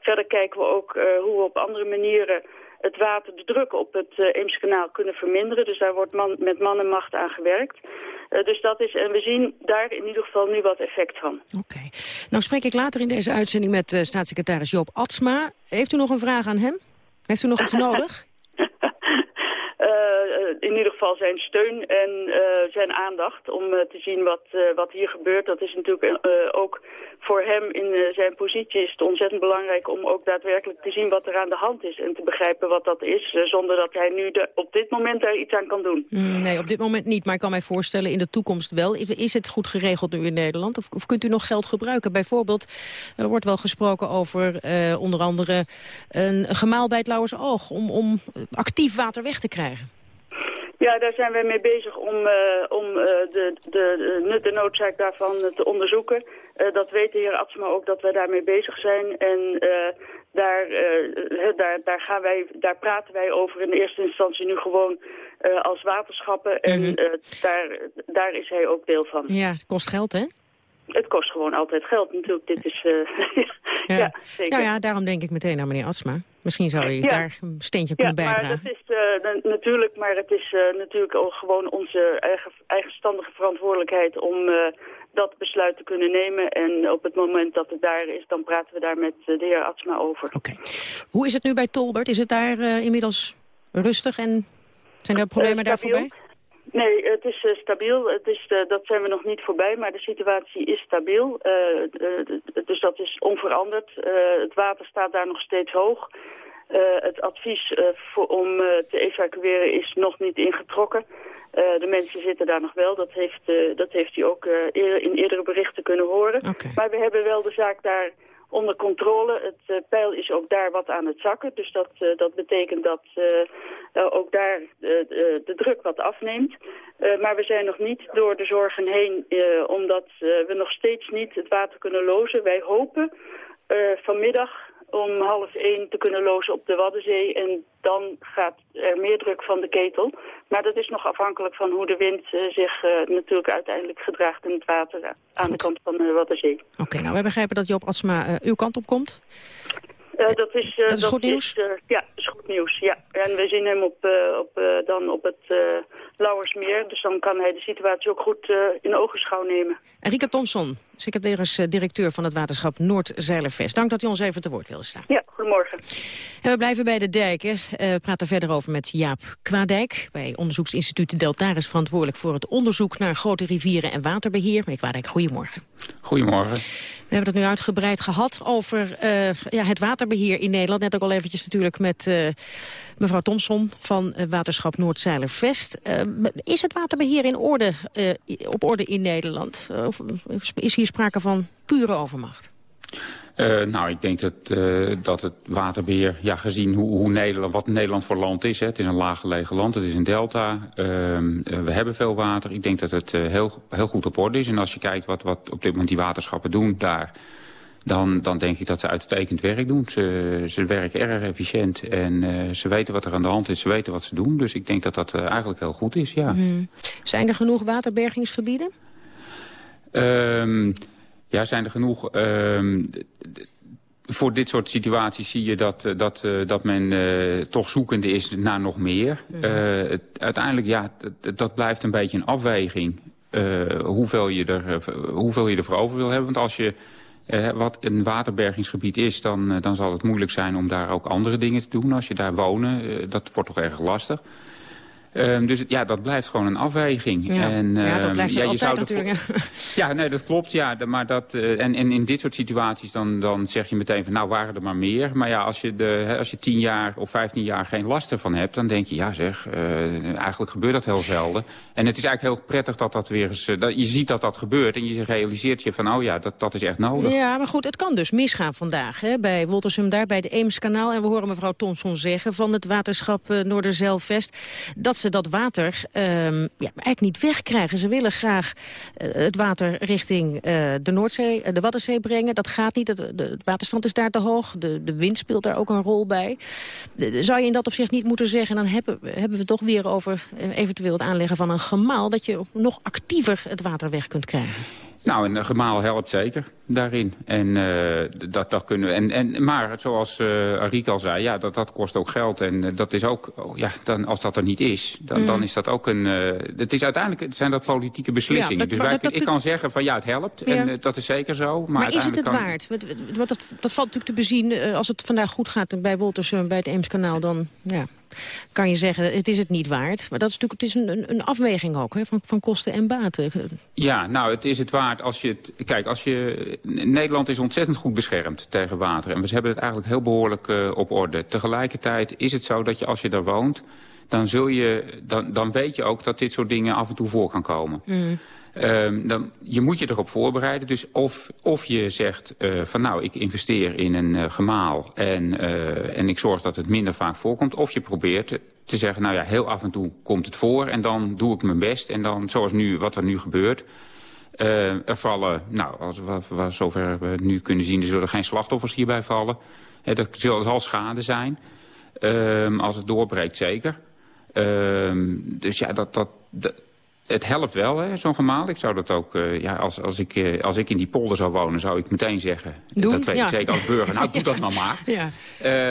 [SPEAKER 28] Verder kijken we ook hoe we op andere manieren het water, de druk op het uh, Eemskanaal kunnen verminderen. Dus daar wordt man, met man en macht aan gewerkt. Uh, dus dat is, en we zien daar in ieder geval nu wat effect van.
[SPEAKER 4] Oké. Okay. Nou spreek ik later in deze uitzending met uh, staatssecretaris Joop Atsma. Heeft u nog een vraag aan hem? Heeft u nog iets nodig?
[SPEAKER 28] In ieder geval zijn steun en uh, zijn aandacht om uh, te zien wat, wat hier gebeurt. Dat is natuurlijk ook voor hem in zijn positie is het ontzettend belangrijk om ook daadwerkelijk te zien wat er aan de hand is. En te begrijpen wat dat is, zonder dat hij nu op dit moment daar iets aan kan doen.
[SPEAKER 4] Mm, nee, op dit moment niet. Maar ik kan mij voorstellen in de toekomst wel. Is het goed geregeld nu in Nederland? Of, of kunt u nog geld gebruiken? Bijvoorbeeld, er wordt wel gesproken over onder andere een gemaal bij het Lauwersoog om, om actief water weg te krijgen.
[SPEAKER 28] Ja, daar zijn wij mee bezig om, uh, om uh, de, de, de, de noodzaak daarvan te onderzoeken. Uh, dat weet de heer Atsma ook dat wij daarmee bezig zijn. En daar, daar, daar, gaan wij, daar praten wij over in eerste instantie nu gewoon als waterschappen. En mm -hmm. daar, daar is hij ook deel van.
[SPEAKER 4] Ja, het kost geld hè?
[SPEAKER 28] Het kost gewoon altijd geld natuurlijk. Dit is, ja. ja, zeker.
[SPEAKER 4] Ja, ja, daarom denk ik meteen aan meneer Atsma. Misschien zou je ja. daar een steentje kunnen
[SPEAKER 28] ja,
[SPEAKER 4] bijdragen.
[SPEAKER 28] Ja, dat is uh, natuurlijk, maar het is uh, natuurlijk ook gewoon onze eigen, eigenstandige verantwoordelijkheid om dat besluit te kunnen nemen. En op het moment dat het daar is, dan praten we daar met de heer Atsma over.
[SPEAKER 4] Oké. Okay. Hoe is het nu bij Tolbert? Is het daar inmiddels rustig en zijn er problemen daar voorbij?
[SPEAKER 28] Nee, het is uh, stabiel. Het is, uh, dat zijn we nog niet voorbij, maar de situatie is stabiel. Uh, dus dat is onveranderd. het water staat daar nog steeds hoog. het advies voor, om te evacueren is nog niet ingetrokken. de mensen zitten daar nog wel. Dat heeft, dat heeft u ook in eerdere berichten kunnen horen.
[SPEAKER 4] Okay.
[SPEAKER 28] Maar we hebben wel de zaak daar onder controle. Het uh, pijl is ook daar wat aan het zakken. Dus dat, uh, dat betekent dat uh, ook daar de druk wat afneemt. maar we zijn nog niet door de zorgen heen, omdat we nog steeds niet het water kunnen lozen. Wij hopen vanmiddag om half één te kunnen lozen op de Waddenzee. En dan gaat er meer druk van de ketel. Maar dat is nog afhankelijk van hoe de wind eh, zich uh, natuurlijk uiteindelijk gedraagt in het water aan de kant van de Waddenzee.
[SPEAKER 4] Oké, nou wij begrijpen dat Joop Asma uw kant op komt.
[SPEAKER 28] Uh, dat is, uh,
[SPEAKER 4] dat is goed nieuws?
[SPEAKER 28] Uh, ja, dat is goed nieuws. Ja. En we zien hem op, op, dan op het Lauwersmeer. Dus dan kan hij de situatie ook goed in ogenschouw nemen.
[SPEAKER 4] Rika Thompson, secretaris-directeur van het waterschap Noord-Zeilervest. Dank dat u ons even te woord wilde staan.
[SPEAKER 28] Ja, goedemorgen.
[SPEAKER 4] En we blijven bij de dijken. we praten verder over met Jaap Kwadijk. Bij onderzoeksinstituut Deltaris verantwoordelijk voor het onderzoek naar grote rivieren en waterbeheer. Meneer Kwadijk, goedemorgen.
[SPEAKER 29] Goedemorgen.
[SPEAKER 4] We hebben het nu uitgebreid gehad over uh, ja, het waterbeheer in Nederland. Net ook al eventjes natuurlijk met uh, mevrouw Thomson van uh, Waterschap Noord-Zeilervest. is het waterbeheer in orde, op orde in Nederland? of is hier sprake van pure overmacht?
[SPEAKER 29] Uh, nou, ik denk dat, uh, dat het waterbeheer, ja, gezien hoe, hoe Nederland, wat Nederland voor land is... Hè, het is een laaggelegen land, het is een delta, uh, we hebben veel water. Ik denk dat het heel, heel goed op orde is. En als je kijkt wat, wat op dit moment die waterschappen doen daar... Dan, dan denk ik dat ze uitstekend werk doen. Ze, ze werken erg efficiënt en ze weten wat er aan de hand is. Ze weten wat ze doen. Dus ik denk dat dat eigenlijk heel goed is, ja.
[SPEAKER 4] Mm. Zijn er genoeg waterbergingsgebieden?
[SPEAKER 29] Um, ja, zijn er genoeg. Uh, voor dit soort situaties zie je dat, eh, dat, uh, dat men uh, toch zoekende is naar nog meer. -hmm. uiteindelijk, ja, dat blijft een beetje een afweging. hoeveel, je er, hoeveel je ervoor over wil hebben. Want als je wat een waterbergingsgebied is, dan, dan zal het moeilijk zijn om daar ook andere dingen te doen. Als je daar wonen, dat wordt toch erg lastig. Um, dus ja, dat blijft gewoon een afweging.
[SPEAKER 4] Ja,
[SPEAKER 29] en,
[SPEAKER 4] ja dat
[SPEAKER 29] um,
[SPEAKER 4] blijft
[SPEAKER 29] ja,
[SPEAKER 4] je altijd natuurlijk.
[SPEAKER 29] ja, nee, dat klopt. Ja, maar dat, uh, en, en in dit soort situaties dan, dan zeg je meteen van nou waren er maar meer. Maar ja, als je, de, als je tien jaar of vijftien jaar geen last ervan hebt, dan denk je ja zeg, uh, eigenlijk gebeurt dat heel zelden. En het is eigenlijk heel prettig dat dat weer eens, uh, dat, je ziet dat dat gebeurt en je realiseert je van oh ja, dat, dat is echt nodig.
[SPEAKER 4] Ja, maar goed, het kan dus misgaan vandaag hè, bij Woltersum daar, bij de Eemskanaal. En we horen mevrouw Thomson zeggen van het waterschap Noorderzeilvest dat ze dat water um, ja, eigenlijk niet wegkrijgen. Ze willen graag uh, het water richting uh, de Noordzee, uh, de Waddenzee brengen. Dat gaat niet, het, de, het waterstand is daar te hoog. De, de wind speelt daar ook een rol bij. zou je in dat opzicht niet moeten zeggen... dan hebben, hebben we toch weer over eventueel het aanleggen van een gemaal... dat je nog actiever het water weg kunt krijgen?
[SPEAKER 29] Nou, een gemaal helpt zeker daarin. En, uh, dat, dat kunnen we. En, en, maar zoals uh, Arik al zei, ja, dat, dat kost ook geld. En uh, dat is ook, oh, ja, dan, als dat er niet is, dan, mm. dan is dat ook een... het is uiteindelijk zijn dat politieke beslissingen. Ja, dat, dus wij, dat, ik kan zeggen van ja, het helpt. Ja. En dat is zeker zo. Maar,
[SPEAKER 4] maar is het het
[SPEAKER 29] kan...
[SPEAKER 4] waard? Want, want dat, dat valt natuurlijk te bezien. als het vandaag goed gaat bij Woltersum, bij het Eemskanaal, dan... Ja kan je zeggen, het is het niet waard. Maar dat is natuurlijk het is een, een afweging ook, hè, van, van kosten en baten.
[SPEAKER 29] Ja, nou, het is het waard als je het... Kijk, als je... Nederland is ontzettend goed beschermd tegen water. En we hebben het eigenlijk heel behoorlijk uh, op orde. Tegelijkertijd is het zo dat je als je daar woont... dan, zul je, dan, dan weet je ook dat dit soort dingen af en toe voor kan komen. Mm. Um, dan, je moet je erop voorbereiden. Dus of, of je zegt uh, van nou, ik investeer in een uh, gemaal en, uh, en ik zorg dat het minder vaak voorkomt. Of je probeert te zeggen, nou ja, heel af en toe komt het voor en dan doe ik mijn best. En dan, zoals nu, wat er nu gebeurt, er vallen, nou, als, wat, zover we nu kunnen zien, er zullen geen slachtoffers hierbij vallen. Uh, er zal schade zijn, uh, als het doorbreekt zeker. dus ja, dat... dat, dat het helpt wel, zo'n gemaal. Ik zou dat ook, uh, ja, als, als, ik, uh, als ik in die polder zou wonen, zou ik meteen zeggen...
[SPEAKER 4] Doen?
[SPEAKER 29] Dat weet
[SPEAKER 4] ja.
[SPEAKER 29] ik zeker als burger. Nou, doe dat nou maar.
[SPEAKER 4] Ja.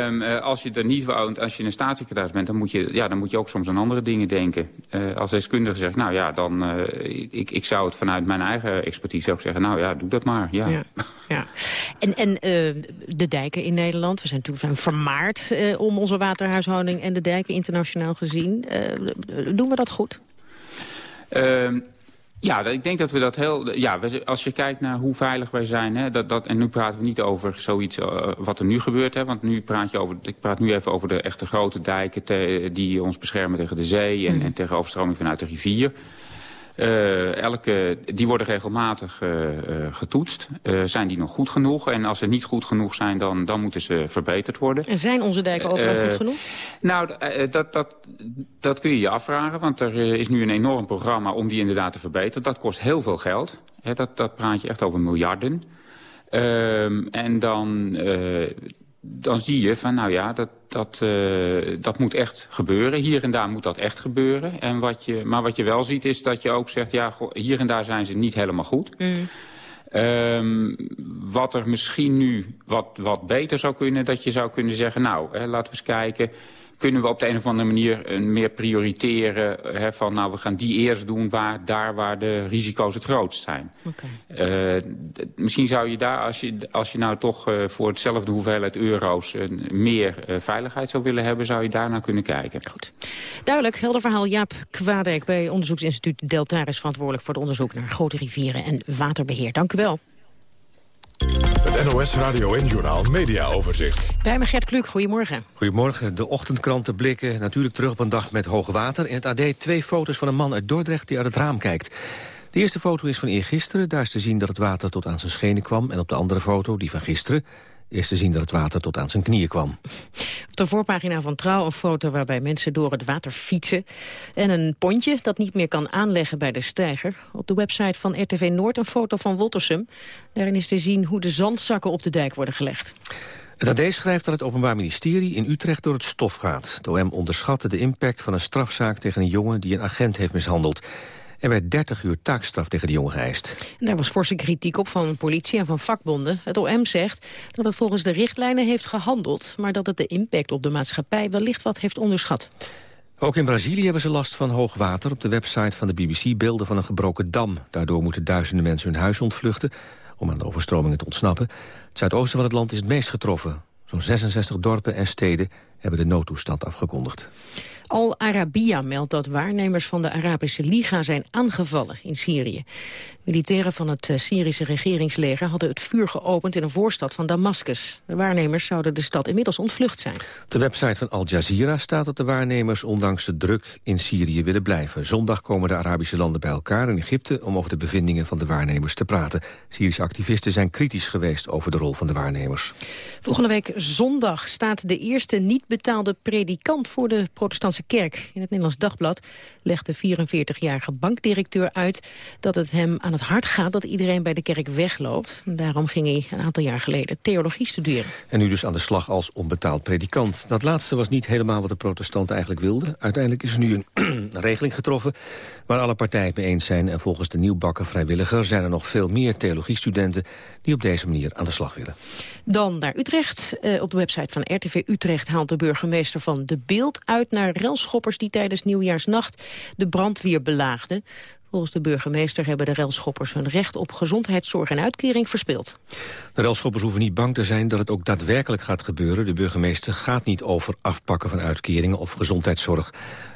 [SPEAKER 29] Um, uh, als je er niet woont, als je een staatssecretaris bent... dan moet je, ja, dan moet je ook soms aan andere dingen denken. als deskundige zegt, nou ja, dan... ik, ik zou het vanuit mijn eigen expertise ook zeggen... nou ja, doe dat maar, ja.
[SPEAKER 4] ja. ja. En, en de dijken in Nederland, we zijn natuurlijk vermaard... om onze waterhuishouding en de dijken internationaal gezien. doen we dat goed?
[SPEAKER 29] Uh, ja, ik denk dat we dat heel... Ja, als je kijkt naar hoe veilig wij zijn... Hè, dat, dat, en nu praten we niet over zoiets uh, wat er nu gebeurt. Hè, want nu praat je over... Ik praat nu even over de echte grote dijken... Te, die ons beschermen tegen de zee... en, mm. en tegen overstroming vanuit de rivier. Uh, elke, die worden regelmatig uh, uh, getoetst. zijn die nog goed genoeg? En als ze niet goed genoeg zijn, dan, dan moeten ze verbeterd worden.
[SPEAKER 4] En zijn onze dijken overal goed genoeg?
[SPEAKER 29] Nou, dat, dat, dat kun je je afvragen. Want er is nu een enorm programma om die inderdaad te verbeteren. Dat kost heel veel geld. He, dat, dat praat je echt over miljarden. Ehm, en dan dan zie je van, nou ja, dat, dat, uh, dat moet echt gebeuren. Hier en daar moet dat echt gebeuren. En wat je, maar wat je wel ziet is dat je ook zegt, ja, hier en daar zijn ze niet helemaal goed. Mm. Um, wat er misschien nu wat, wat beter zou kunnen, dat je zou kunnen zeggen... nou, hè, laten we eens kijken, kunnen we op de een of andere manier een meer prioriteren... Hè, van nou, we gaan die eerst doen waar, daar waar de risico's het grootst zijn. Okay. Uh, misschien zou je daar, als je, als je nou toch uh, voor hetzelfde hoeveelheid euro's... Uh, meer veiligheid zou willen hebben, zou je daar naar kunnen kijken.
[SPEAKER 4] Goed. Duidelijk, helder verhaal. Jaap Kwadijk bij onderzoeksinstituut Deltaris... verantwoordelijk voor het onderzoek naar grote rivieren en waterbeheer. Dank u wel.
[SPEAKER 1] Het NOS Radio en Journal Media Overzicht.
[SPEAKER 4] Bij me Gert Kluk, goedemorgen.
[SPEAKER 30] Goedemorgen. De ochtendkranten blikken natuurlijk terug op een dag met hoog water. In het AD twee foto's van een man uit Dordrecht die uit het raam kijkt. De eerste foto is van eergisteren. Daar is te zien dat het water tot aan zijn schenen kwam. En op de andere foto, die van gisteren, Eerst te zien dat het water tot aan zijn knieën kwam.
[SPEAKER 4] Op de voorpagina van Trouw een foto waarbij mensen door het water fietsen. En een pontje dat niet meer kan aanleggen bij de steiger. Op de website van RTV Noord een foto van Woltersum. Daarin is te zien hoe de zandzakken op de dijk worden gelegd.
[SPEAKER 30] Het AD schrijft dat het Openbaar Ministerie in Utrecht door het stof gaat. De OM onderschatte de impact van een strafzaak tegen een jongen die een agent heeft mishandeld. Er werd 30 uur taakstraf tegen de jongen geëist.
[SPEAKER 4] daar was forse kritiek op van politie en van vakbonden. Het OM zegt dat het volgens de richtlijnen heeft gehandeld... maar dat het de impact op de maatschappij wellicht wat heeft onderschat.
[SPEAKER 30] Ook in Brazilië hebben ze last van hoog water. Op de website van de BBC beelden van een gebroken dam. Daardoor moeten duizenden mensen hun huis ontvluchten... om aan de overstromingen te ontsnappen. Het zuidoosten van het land is het meest getroffen. Zo'n 66 dorpen en steden hebben de noodtoestand afgekondigd.
[SPEAKER 4] Al Arabiya meldt dat waarnemers van de Arabische Liga zijn aangevallen in Syrië. Militairen van het eh, Syrische regeringsleger hadden het vuur geopend in een voorstad van Damascus. De waarnemers zouden de stad inmiddels ontvlucht zijn.
[SPEAKER 30] Op de website van Al Jazeera staat dat de waarnemers ondanks de druk in Syrië willen blijven. Zondag komen de Arabische landen bij elkaar in Egypte om over de bevindingen van de waarnemers te praten. Syrische activisten zijn kritisch geweest over de rol van de waarnemers.
[SPEAKER 4] Volgende week zondag staat de eerste niet betaalde predikant voor de protestantse kerk. In het Nederlands Dagblad legt de 44-jarige bankdirecteur uit dat het hem aan het hart gaat dat iedereen bij de kerk wegloopt. Daarom ging hij een aantal jaar geleden theologie studeren.
[SPEAKER 30] En nu dus aan de slag als onbetaald predikant. Dat laatste was niet helemaal wat de protestanten eigenlijk wilden. Uiteindelijk is er nu een regeling getroffen waar alle partijen het mee eens zijn. En volgens de nieuwbakken vrijwilliger zijn er nog veel meer theologiestudenten die op deze manier aan de slag willen.
[SPEAKER 4] Dan naar Utrecht. Uh, op de website van RTV Utrecht haalt de burgemeester van De Beeld uit naar relschoppers die tijdens Nieuwjaarsnacht de brandweer belaagden. Volgens de burgemeester hebben de relschoppers hun recht op gezondheidszorg en uitkering verspeeld.
[SPEAKER 30] De relschoppers hoeven niet bang te zijn dat het ook daadwerkelijk gaat gebeuren. De burgemeester gaat niet over afpakken van uitkeringen of gezondheidszorg.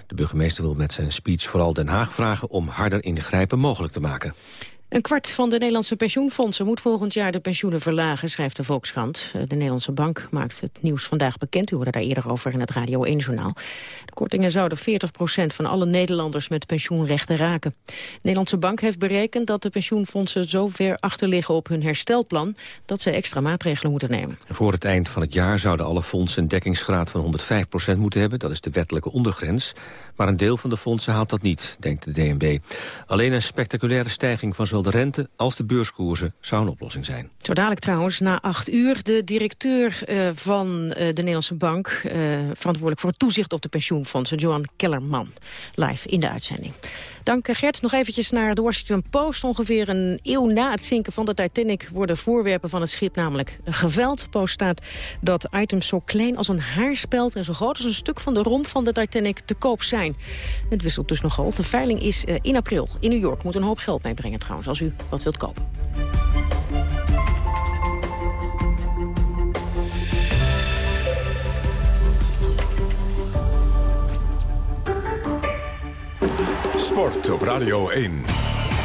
[SPEAKER 30] De burgemeester wil met zijn speech vooral Den Haag vragen om harder ingrijpen mogelijk te maken.
[SPEAKER 4] Een kwart van de Nederlandse pensioenfondsen moet volgend jaar de pensioenen verlagen, schrijft de Volkskrant. Eh, de Nederlandse Bank maakt het nieuws vandaag bekend. U hoorde daar eerder over in het Radio 1-journaal. De kortingen zouden 40% van alle Nederlanders met pensioenrechten raken. De Nederlandse Bank heeft berekend dat de pensioenfondsen zo ver achterliggen op hun herstelplan dat ze extra maatregelen moeten nemen.
[SPEAKER 30] Voor het eind van het jaar zouden alle fondsen een dekkingsgraad van 105% moeten hebben. Dat is de wettelijke ondergrens. Maar een deel van de fondsen haalt dat niet, denkt de DNB. Alleen een spectaculaire stijging van zowel de rente als de beurskoersen zou een oplossing zijn.
[SPEAKER 4] Zo dadelijk trouwens, na acht uur, de directeur uh, van uh, de Nederlandse Bank... Uh, verantwoordelijk voor het toezicht op de pensioenfondsen, Johan Kellerman, live in de uitzending. Dank Gert. Nog eventjes naar de Washington Post. Ongeveer een eeuw na het zinken van de Titanic worden voorwerpen van het schip namelijk geveld. Post staat dat items zo klein als een haarspeld en zo groot als een stuk van de romp van de Titanic te koop zijn. Het wisselt dus nogal. De veiling is in april in New York. Moet een hoop geld meebrengen trouwens als u wat wilt kopen.
[SPEAKER 1] Sport op Radio 1.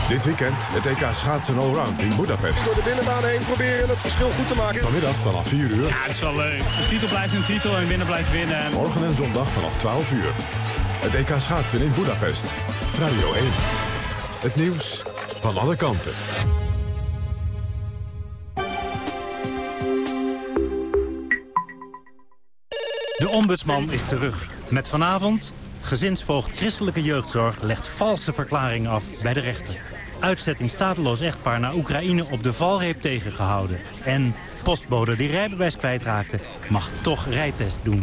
[SPEAKER 1] Dit weekend het EK schaatsen allround in Budapest.
[SPEAKER 31] Door de binnenbaan heen proberen het verschil goed te maken.
[SPEAKER 1] Vanmiddag vanaf 4 uur.
[SPEAKER 32] Ja, het is wel leuk. De titel blijft een titel en winnen blijft winnen.
[SPEAKER 1] Morgen en zondag vanaf 12 uur. Het EK schaatsen in Budapest. Radio 1. Het nieuws van alle kanten.
[SPEAKER 26] De ombudsman is terug. Met vanavond... Gezinsvoogd Christelijke Jeugdzorg legt valse verklaringen af bij de rechter. Uitzetting stateloos echtpaar naar Oekraïne op de valreep tegengehouden. En postbode die rijbewijs kwijtraakte mag toch rijtest doen.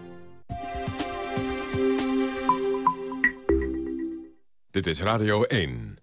[SPEAKER 1] Dit is Radio 1.